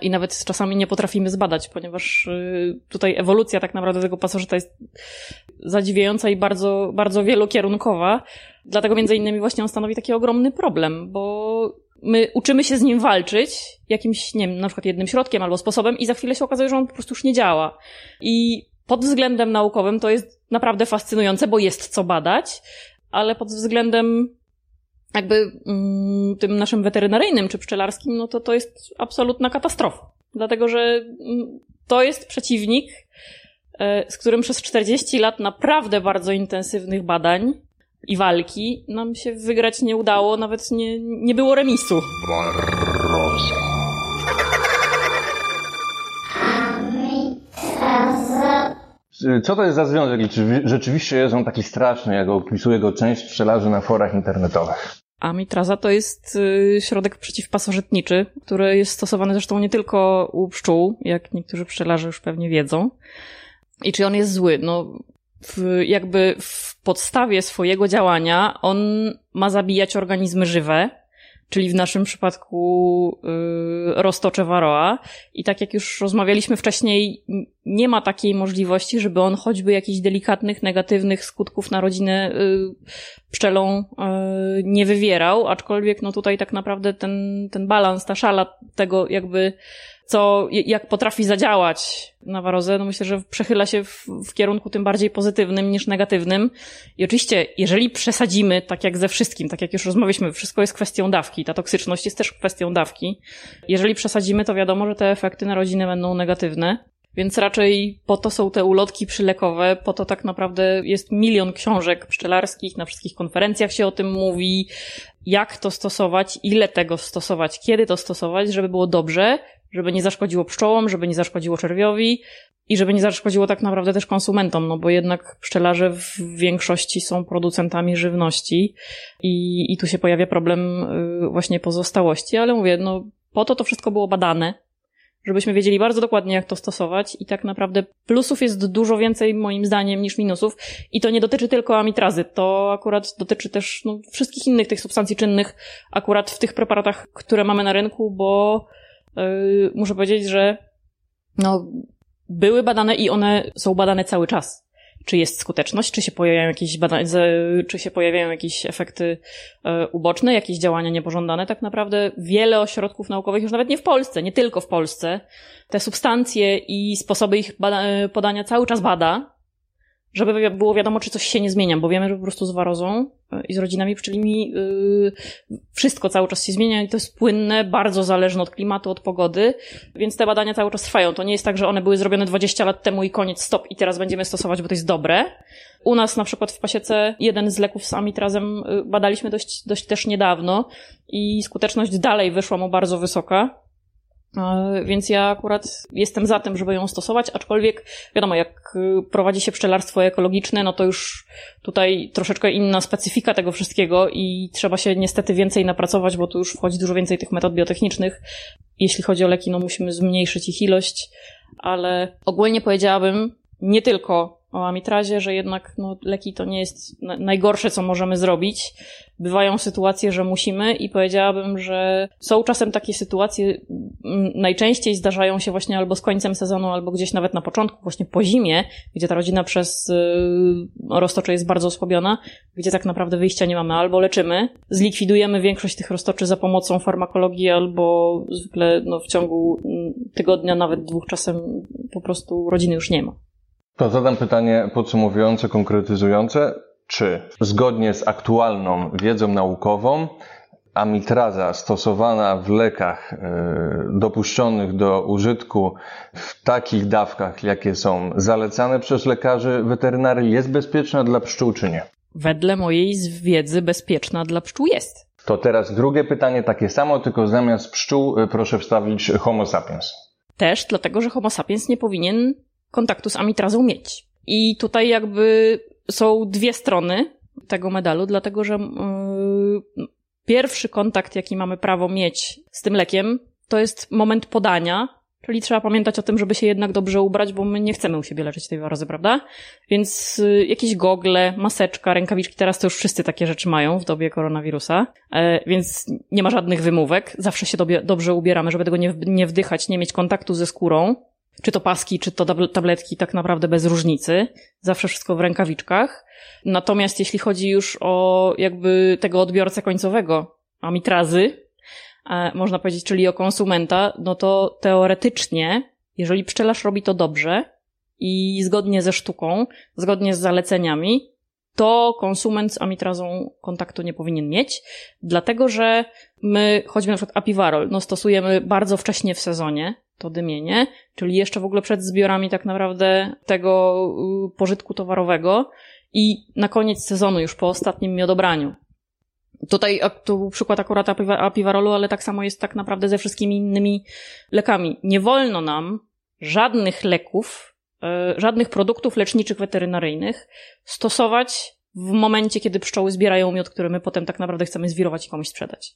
i nawet czasami nie potrafimy zbadać, ponieważ y, tutaj ewolucja tak naprawdę tego pasożyta jest zadziwiająca i bardzo, bardzo wielokierunkowa. Dlatego między innymi właśnie on stanowi taki ogromny problem, bo my uczymy się z nim walczyć jakimś, nie wiem, na przykład jednym środkiem albo sposobem i za chwilę się okazuje, że on po prostu już nie działa. I pod względem naukowym to jest naprawdę fascynujące, bo jest co badać, ale pod względem jakby mm, tym naszym weterynaryjnym czy pszczelarskim, no to to jest absolutna katastrofa. Dlatego, że mm, to jest przeciwnik, e, z którym przez 40 lat naprawdę bardzo intensywnych badań i walki nam się wygrać nie udało, nawet nie, nie było remisu. Barroza. Co to jest za związek i czy rzeczywiście jest on taki straszny, jak opisuje go część pszczelarzy na forach internetowych? Amitraza to jest y, środek przeciwpasożytniczy, który jest stosowany zresztą nie tylko u pszczół, jak niektórzy pszczelarze już pewnie wiedzą. I czy on jest zły? No, w, jakby w podstawie swojego działania on ma zabijać organizmy żywe, czyli w naszym przypadku y, roztocze Varroa. I tak jak już rozmawialiśmy wcześniej, nie ma takiej możliwości, żeby on choćby jakichś delikatnych, negatywnych skutków na rodzinę y, pszczelą y, nie wywierał, aczkolwiek no tutaj tak naprawdę ten, ten balans, ta szala tego jakby co, jak potrafi zadziałać na warozę, no myślę, że przechyla się w, w kierunku tym bardziej pozytywnym niż negatywnym. I oczywiście, jeżeli przesadzimy, tak jak ze wszystkim, tak jak już rozmawialiśmy, wszystko jest kwestią dawki, ta toksyczność jest też kwestią dawki. Jeżeli przesadzimy, to wiadomo, że te efekty na rodzinę będą negatywne. Więc raczej po to są te ulotki przylekowe, po to tak naprawdę jest milion książek pszczelarskich, na wszystkich konferencjach się o tym mówi, jak to stosować, ile tego stosować, kiedy to stosować, żeby było dobrze, żeby nie zaszkodziło pszczołom, żeby nie zaszkodziło czerwiowi i żeby nie zaszkodziło tak naprawdę też konsumentom, no bo jednak pszczelarze w większości są producentami żywności i, i tu się pojawia problem y, właśnie pozostałości, ale mówię, no po to to wszystko było badane, żebyśmy wiedzieli bardzo dokładnie, jak to stosować i tak naprawdę plusów jest dużo więcej moim zdaniem niż minusów. I to nie dotyczy tylko amitrazy, to akurat dotyczy też no, wszystkich innych tych substancji czynnych akurat w tych preparatach, które mamy na rynku, bo yy, muszę powiedzieć, że no, były badane i one są badane cały czas czy jest skuteczność, czy się pojawiają jakieś badania, czy się pojawiają jakieś efekty e, uboczne, jakieś działania niepożądane. Tak naprawdę wiele ośrodków naukowych, już nawet nie w Polsce, nie tylko w Polsce, te substancje i sposoby ich podania cały czas bada, żeby było wiadomo, czy coś się nie zmienia, bo wiemy, że po prostu z warozą e, i z rodzinami pszczelimi yy, wszystko cały czas się zmienia i to jest płynne, bardzo zależne od klimatu, od pogody, więc te badania cały czas trwają. To nie jest tak, że one były zrobione 20 lat temu i koniec, stop i teraz będziemy stosować, bo to jest dobre. U nas na przykład w pasiece jeden z leków z amitrazem y, badaliśmy dość, dość też niedawno i skuteczność dalej wyszła mu bardzo wysoka. E, więc ja akurat jestem za tym, żeby ją stosować, aczkolwiek wiadomo, jak y, prowadzi się pszczelarstwo ekologiczne, no to już tutaj troszeczkę inna specyfika tego wszystkiego i trzeba się niestety więcej napracować, bo tu już wchodzi dużo więcej tych metod biotechnicznych. Jeśli chodzi o leki, no musimy zmniejszyć ich ilość, ale ogólnie powiedziałabym, nie tylko o amitrazie, że jednak no, leki to nie jest najgorsze, co możemy zrobić. Bywają sytuacje, że musimy i powiedziałabym, że są czasem takie sytuacje, najczęściej zdarzają się właśnie albo z końcem sezonu, albo gdzieś nawet na początku, właśnie po zimie, gdzie ta rodzina przez yy, roztocze jest bardzo osłabiona, gdzie tak naprawdę wyjścia nie mamy. Albo leczymy, zlikwidujemy większość tych roztoczy za pomocą farmakologii, albo zwykle no, w ciągu tygodnia, nawet dwóch czasem po prostu rodziny już nie ma. To zadam pytanie podsumowujące, konkretyzujące. Czy zgodnie z aktualną wiedzą naukową amitraza stosowana w lekach e, dopuszczonych do użytku w takich dawkach, jakie są zalecane przez lekarzy weterynarii, jest bezpieczna dla pszczół czy nie? Wedle mojej wiedzy bezpieczna dla pszczół jest. To teraz drugie pytanie, takie samo, tylko zamiast pszczół e, proszę wstawić Homo sapiens. Też dlatego, że Homo sapiens nie powinien kontaktu z amitrazą mieć. I tutaj jakby są dwie strony tego medalu, dlatego że yy, pierwszy kontakt, jaki mamy prawo mieć z tym lekiem, to jest moment podania, Czyli trzeba pamiętać o tym, żeby się jednak dobrze ubrać, bo my nie chcemy u siebie leczyć tej warozy, prawda? Więc y, jakieś gogle, maseczka, rękawiczki, teraz to już wszyscy takie rzeczy mają w dobie koronawirusa, e, więc nie ma żadnych wymówek. Zawsze się dobie, dobrze ubieramy, żeby tego nie, nie wdychać, nie mieć kontaktu ze skórą czy to paski, czy to tabletki, tak naprawdę bez różnicy. Zawsze wszystko w rękawiczkach. Natomiast jeśli chodzi już o jakby tego odbiorcę końcowego, amitrazy, e, można powiedzieć, czyli o konsumenta, no to teoretycznie, jeżeli pszczelarz robi to dobrze i zgodnie ze sztuką, zgodnie z zaleceniami, to konsument z amitrazą kontaktu nie powinien mieć, dlatego że my, choćby na przykład apiwarol, no stosujemy bardzo wcześnie w sezonie, to dymienie, czyli jeszcze w ogóle przed zbiorami tak naprawdę tego y, pożytku towarowego i na koniec sezonu, już po ostatnim miodobraniu. Tutaj był przykład akurat apiwarolu, ale tak samo jest tak naprawdę ze wszystkimi innymi lekami. Nie wolno nam żadnych leków, y, żadnych produktów leczniczych weterynaryjnych stosować w momencie, kiedy pszczoły zbierają miód, który my potem tak naprawdę chcemy zwirować i komuś sprzedać.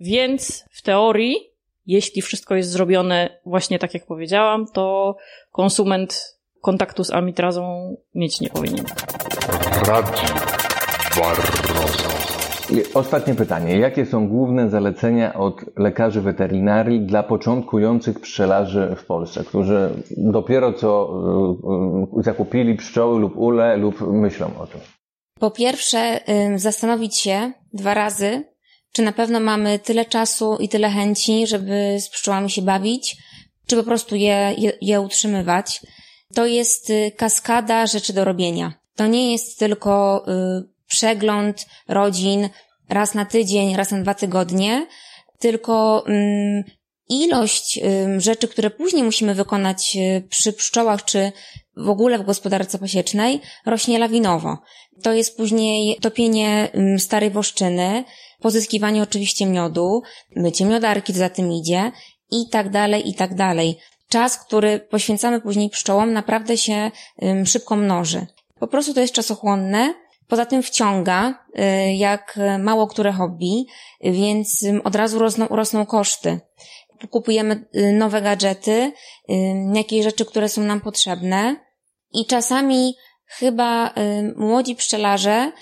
Więc w teorii jeśli wszystko jest zrobione właśnie tak, jak powiedziałam, to konsument kontaktu z amitrazą mieć nie powinien. Ostatnie pytanie. Jakie są główne zalecenia od lekarzy weterynarii dla początkujących pszczelarzy w Polsce, którzy dopiero co y, y, zakupili pszczoły lub ule lub myślą o tym? Po pierwsze, zastanowić się dwa razy, czy na pewno mamy tyle czasu i tyle chęci, żeby z pszczołami się bawić, czy po prostu je, je, je utrzymywać. To jest y, kaskada rzeczy do robienia. To nie jest tylko y, przegląd rodzin raz na tydzień, raz na dwa tygodnie, tylko y, ilość y, rzeczy, które później musimy wykonać y, przy pszczołach czy w ogóle w gospodarce pasiecznej rośnie lawinowo. To jest później topienie starej woszczyny, pozyskiwanie oczywiście miodu, mycie miodarki, za tym idzie i tak dalej, i tak dalej. Czas, który poświęcamy później pszczołom, naprawdę się szybko mnoży. Po prostu to jest czasochłonne, Poza tym wciąga, y, jak mało które hobby, więc od razu rosną, rosną koszty. Kupujemy y, nowe gadżety, y, jakieś rzeczy, które są nam potrzebne i czasami chyba młodzi pszczelarze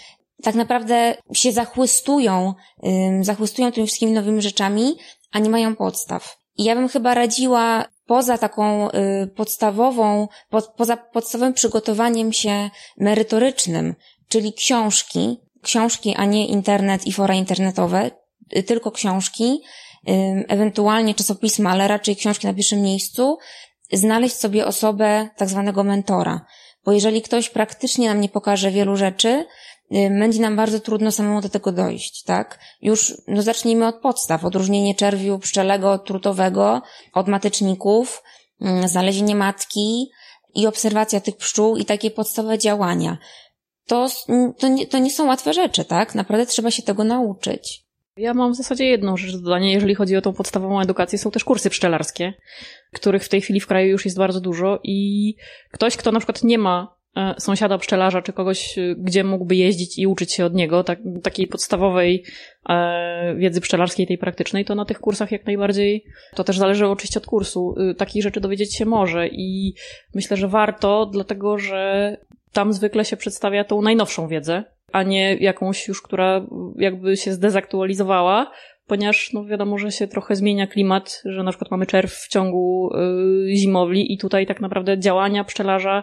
tak naprawdę się zachłystują, zachłystują tymi wszystkimi nowymi rzeczami, a nie mają podstaw. I ja bym chyba radziła poza taką podstawową, poza podstawowym przygotowaniem się merytorycznym, czyli książki, książki, a nie internet i fora internetowe, y, tylko książki, ewentualnie czasopisma, ale raczej książki na pierwszym miejscu, znaleźć sobie osobę tak zwanego mentora. Bo jeżeli ktoś praktycznie nam nie pokaże wielu rzeczy, będzie nam bardzo trudno samemu do tego dojść, tak? Już, no zacznijmy od podstaw. Odróżnienie czerwiu pszczelego trutowego, od mateczników, znalezienie matki i obserwacja tych pszczół i takie podstawowe działania to, to, nie, to nie są łatwe rzeczy, tak? Naprawdę trzeba się tego nauczyć. Ja mam w zasadzie jedną rzecz do dodania, jeżeli chodzi o tą podstawową edukację. Są też kursy pszczelarskie, których w tej chwili w kraju już jest bardzo dużo i ktoś, kto na przykład nie ma sąsiada pszczelarza, czy kogoś, e, gdzie mógłby jeździć i uczyć się od niego, tak, takiej podstawowej e, wiedzy pszczelarskiej, tej praktycznej, to na tych kursach jak najbardziej, to też zależy oczywiście od kursu, e, takich rzeczy dowiedzieć się może i myślę, że warto, dlatego że tam zwykle się przedstawia tą najnowszą wiedzę, a nie jakąś już, która jakby się zdezaktualizowała, ponieważ no wiadomo, że się trochę zmienia klimat, że na przykład mamy czerw w ciągu y, zimowli i tutaj tak naprawdę działania pszczelarza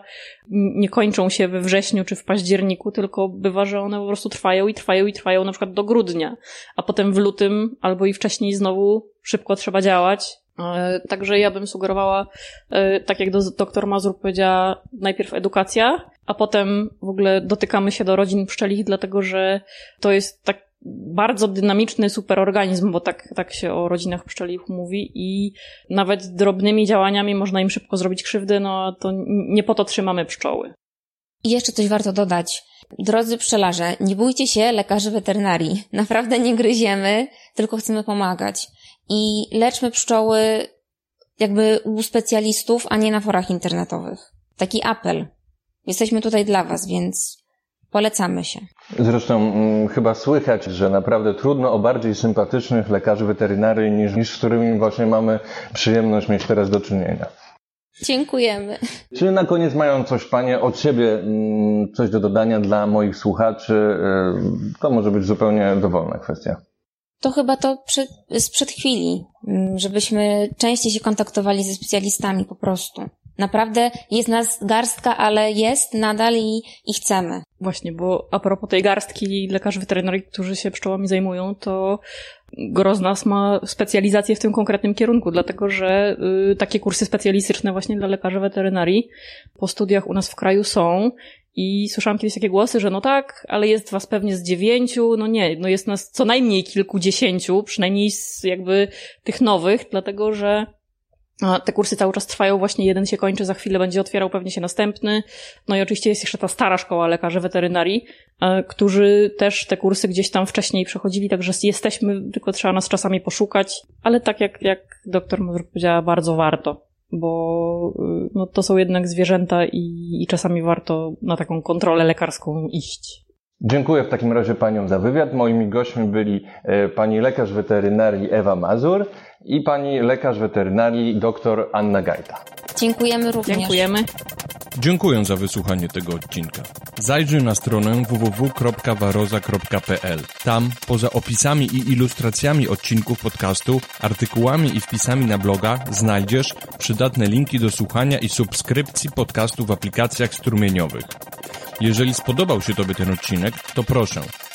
nie kończą się we wrześniu czy w październiku, tylko bywa, że one po prostu trwają i trwają i trwają na przykład do grudnia, a potem w lutym albo i wcześniej znowu szybko trzeba działać, E, także ja bym sugerowała, e, tak jak doktor Mazur powiedziała, najpierw edukacja, a potem w ogóle dotykamy się do rodzin pszczelich, dlatego że to jest tak bardzo dynamiczny superorganizm, bo tak, tak się o rodzinach pszczelich mówi i nawet drobnymi działaniami można im szybko zrobić krzywdę, no to nie po to trzymamy pszczoły. I jeszcze coś warto dodać. Drodzy pszczelarze, nie bójcie się lekarzy weterynarii. Naprawdę nie gryziemy, tylko chcemy pomagać i leczmy pszczoły jakby u specjalistów, a nie na forach internetowych. Taki apel. Jesteśmy tutaj dla Was, więc polecamy się. Zresztą hmm, chyba słychać, że naprawdę trudno o bardziej sympatycznych lekarzy weterynarii niż, niż z którymi właśnie mamy przyjemność mieć teraz do czynienia. Dziękujemy. Czy na koniec mają coś Panie od siebie, mm, coś do dodania dla moich słuchaczy? Y, to może być zupełnie dowolna kwestia to chyba to przed, sprzed chwili, mm, żebyśmy częściej się kontaktowali ze specjalistami po prostu. Naprawdę jest nas garstka, ale jest nadal i, i chcemy. Właśnie, bo a propos tej garstki lekarzy weterynarii, którzy się pszczołami zajmują, to Groznas ma specjalizację w tym konkretnym kierunku, dlatego że y, takie kursy specjalistyczne właśnie dla lekarzy weterynarii po studiach u nas w kraju są i słyszałam kiedyś takie głosy, że no tak, ale jest was pewnie z dziewięciu, no nie, no jest nas co najmniej kilkudziesięciu, przynajmniej z jakby tych nowych, dlatego że te kursy cały czas trwają, właśnie jeden się kończy, za chwilę będzie otwierał pewnie się następny. No i oczywiście jest jeszcze ta stara szkoła lekarzy weterynarii, e, którzy też te kursy gdzieś tam wcześniej przechodzili, także jesteśmy, tylko trzeba nas czasami poszukać, ale tak jak, jak doktor Mazur powiedziała, bardzo warto bo y, no, to są jednak zwierzęta i, i czasami warto na taką kontrolę lekarską iść. Dziękuję w takim razie Paniom za wywiad. Moimi gośćmi byli e, Pani lekarz weterynarii Ewa Mazur i Pani lekarz weterynarii dr Anna Gajta. Dziękujemy również. Dziękujemy. Dziękuję za wysłuchanie tego odcinka. Zajrzyj na stronę www.waroza.pl. Tam, poza opisami i ilustracjami odcinków podcastu, artykułami i wpisami na bloga, znajdziesz przydatne linki do słuchania i subskrypcji podcastu w aplikacjach strumieniowych. Jeżeli spodobał się Tobie ten odcinek, to proszę,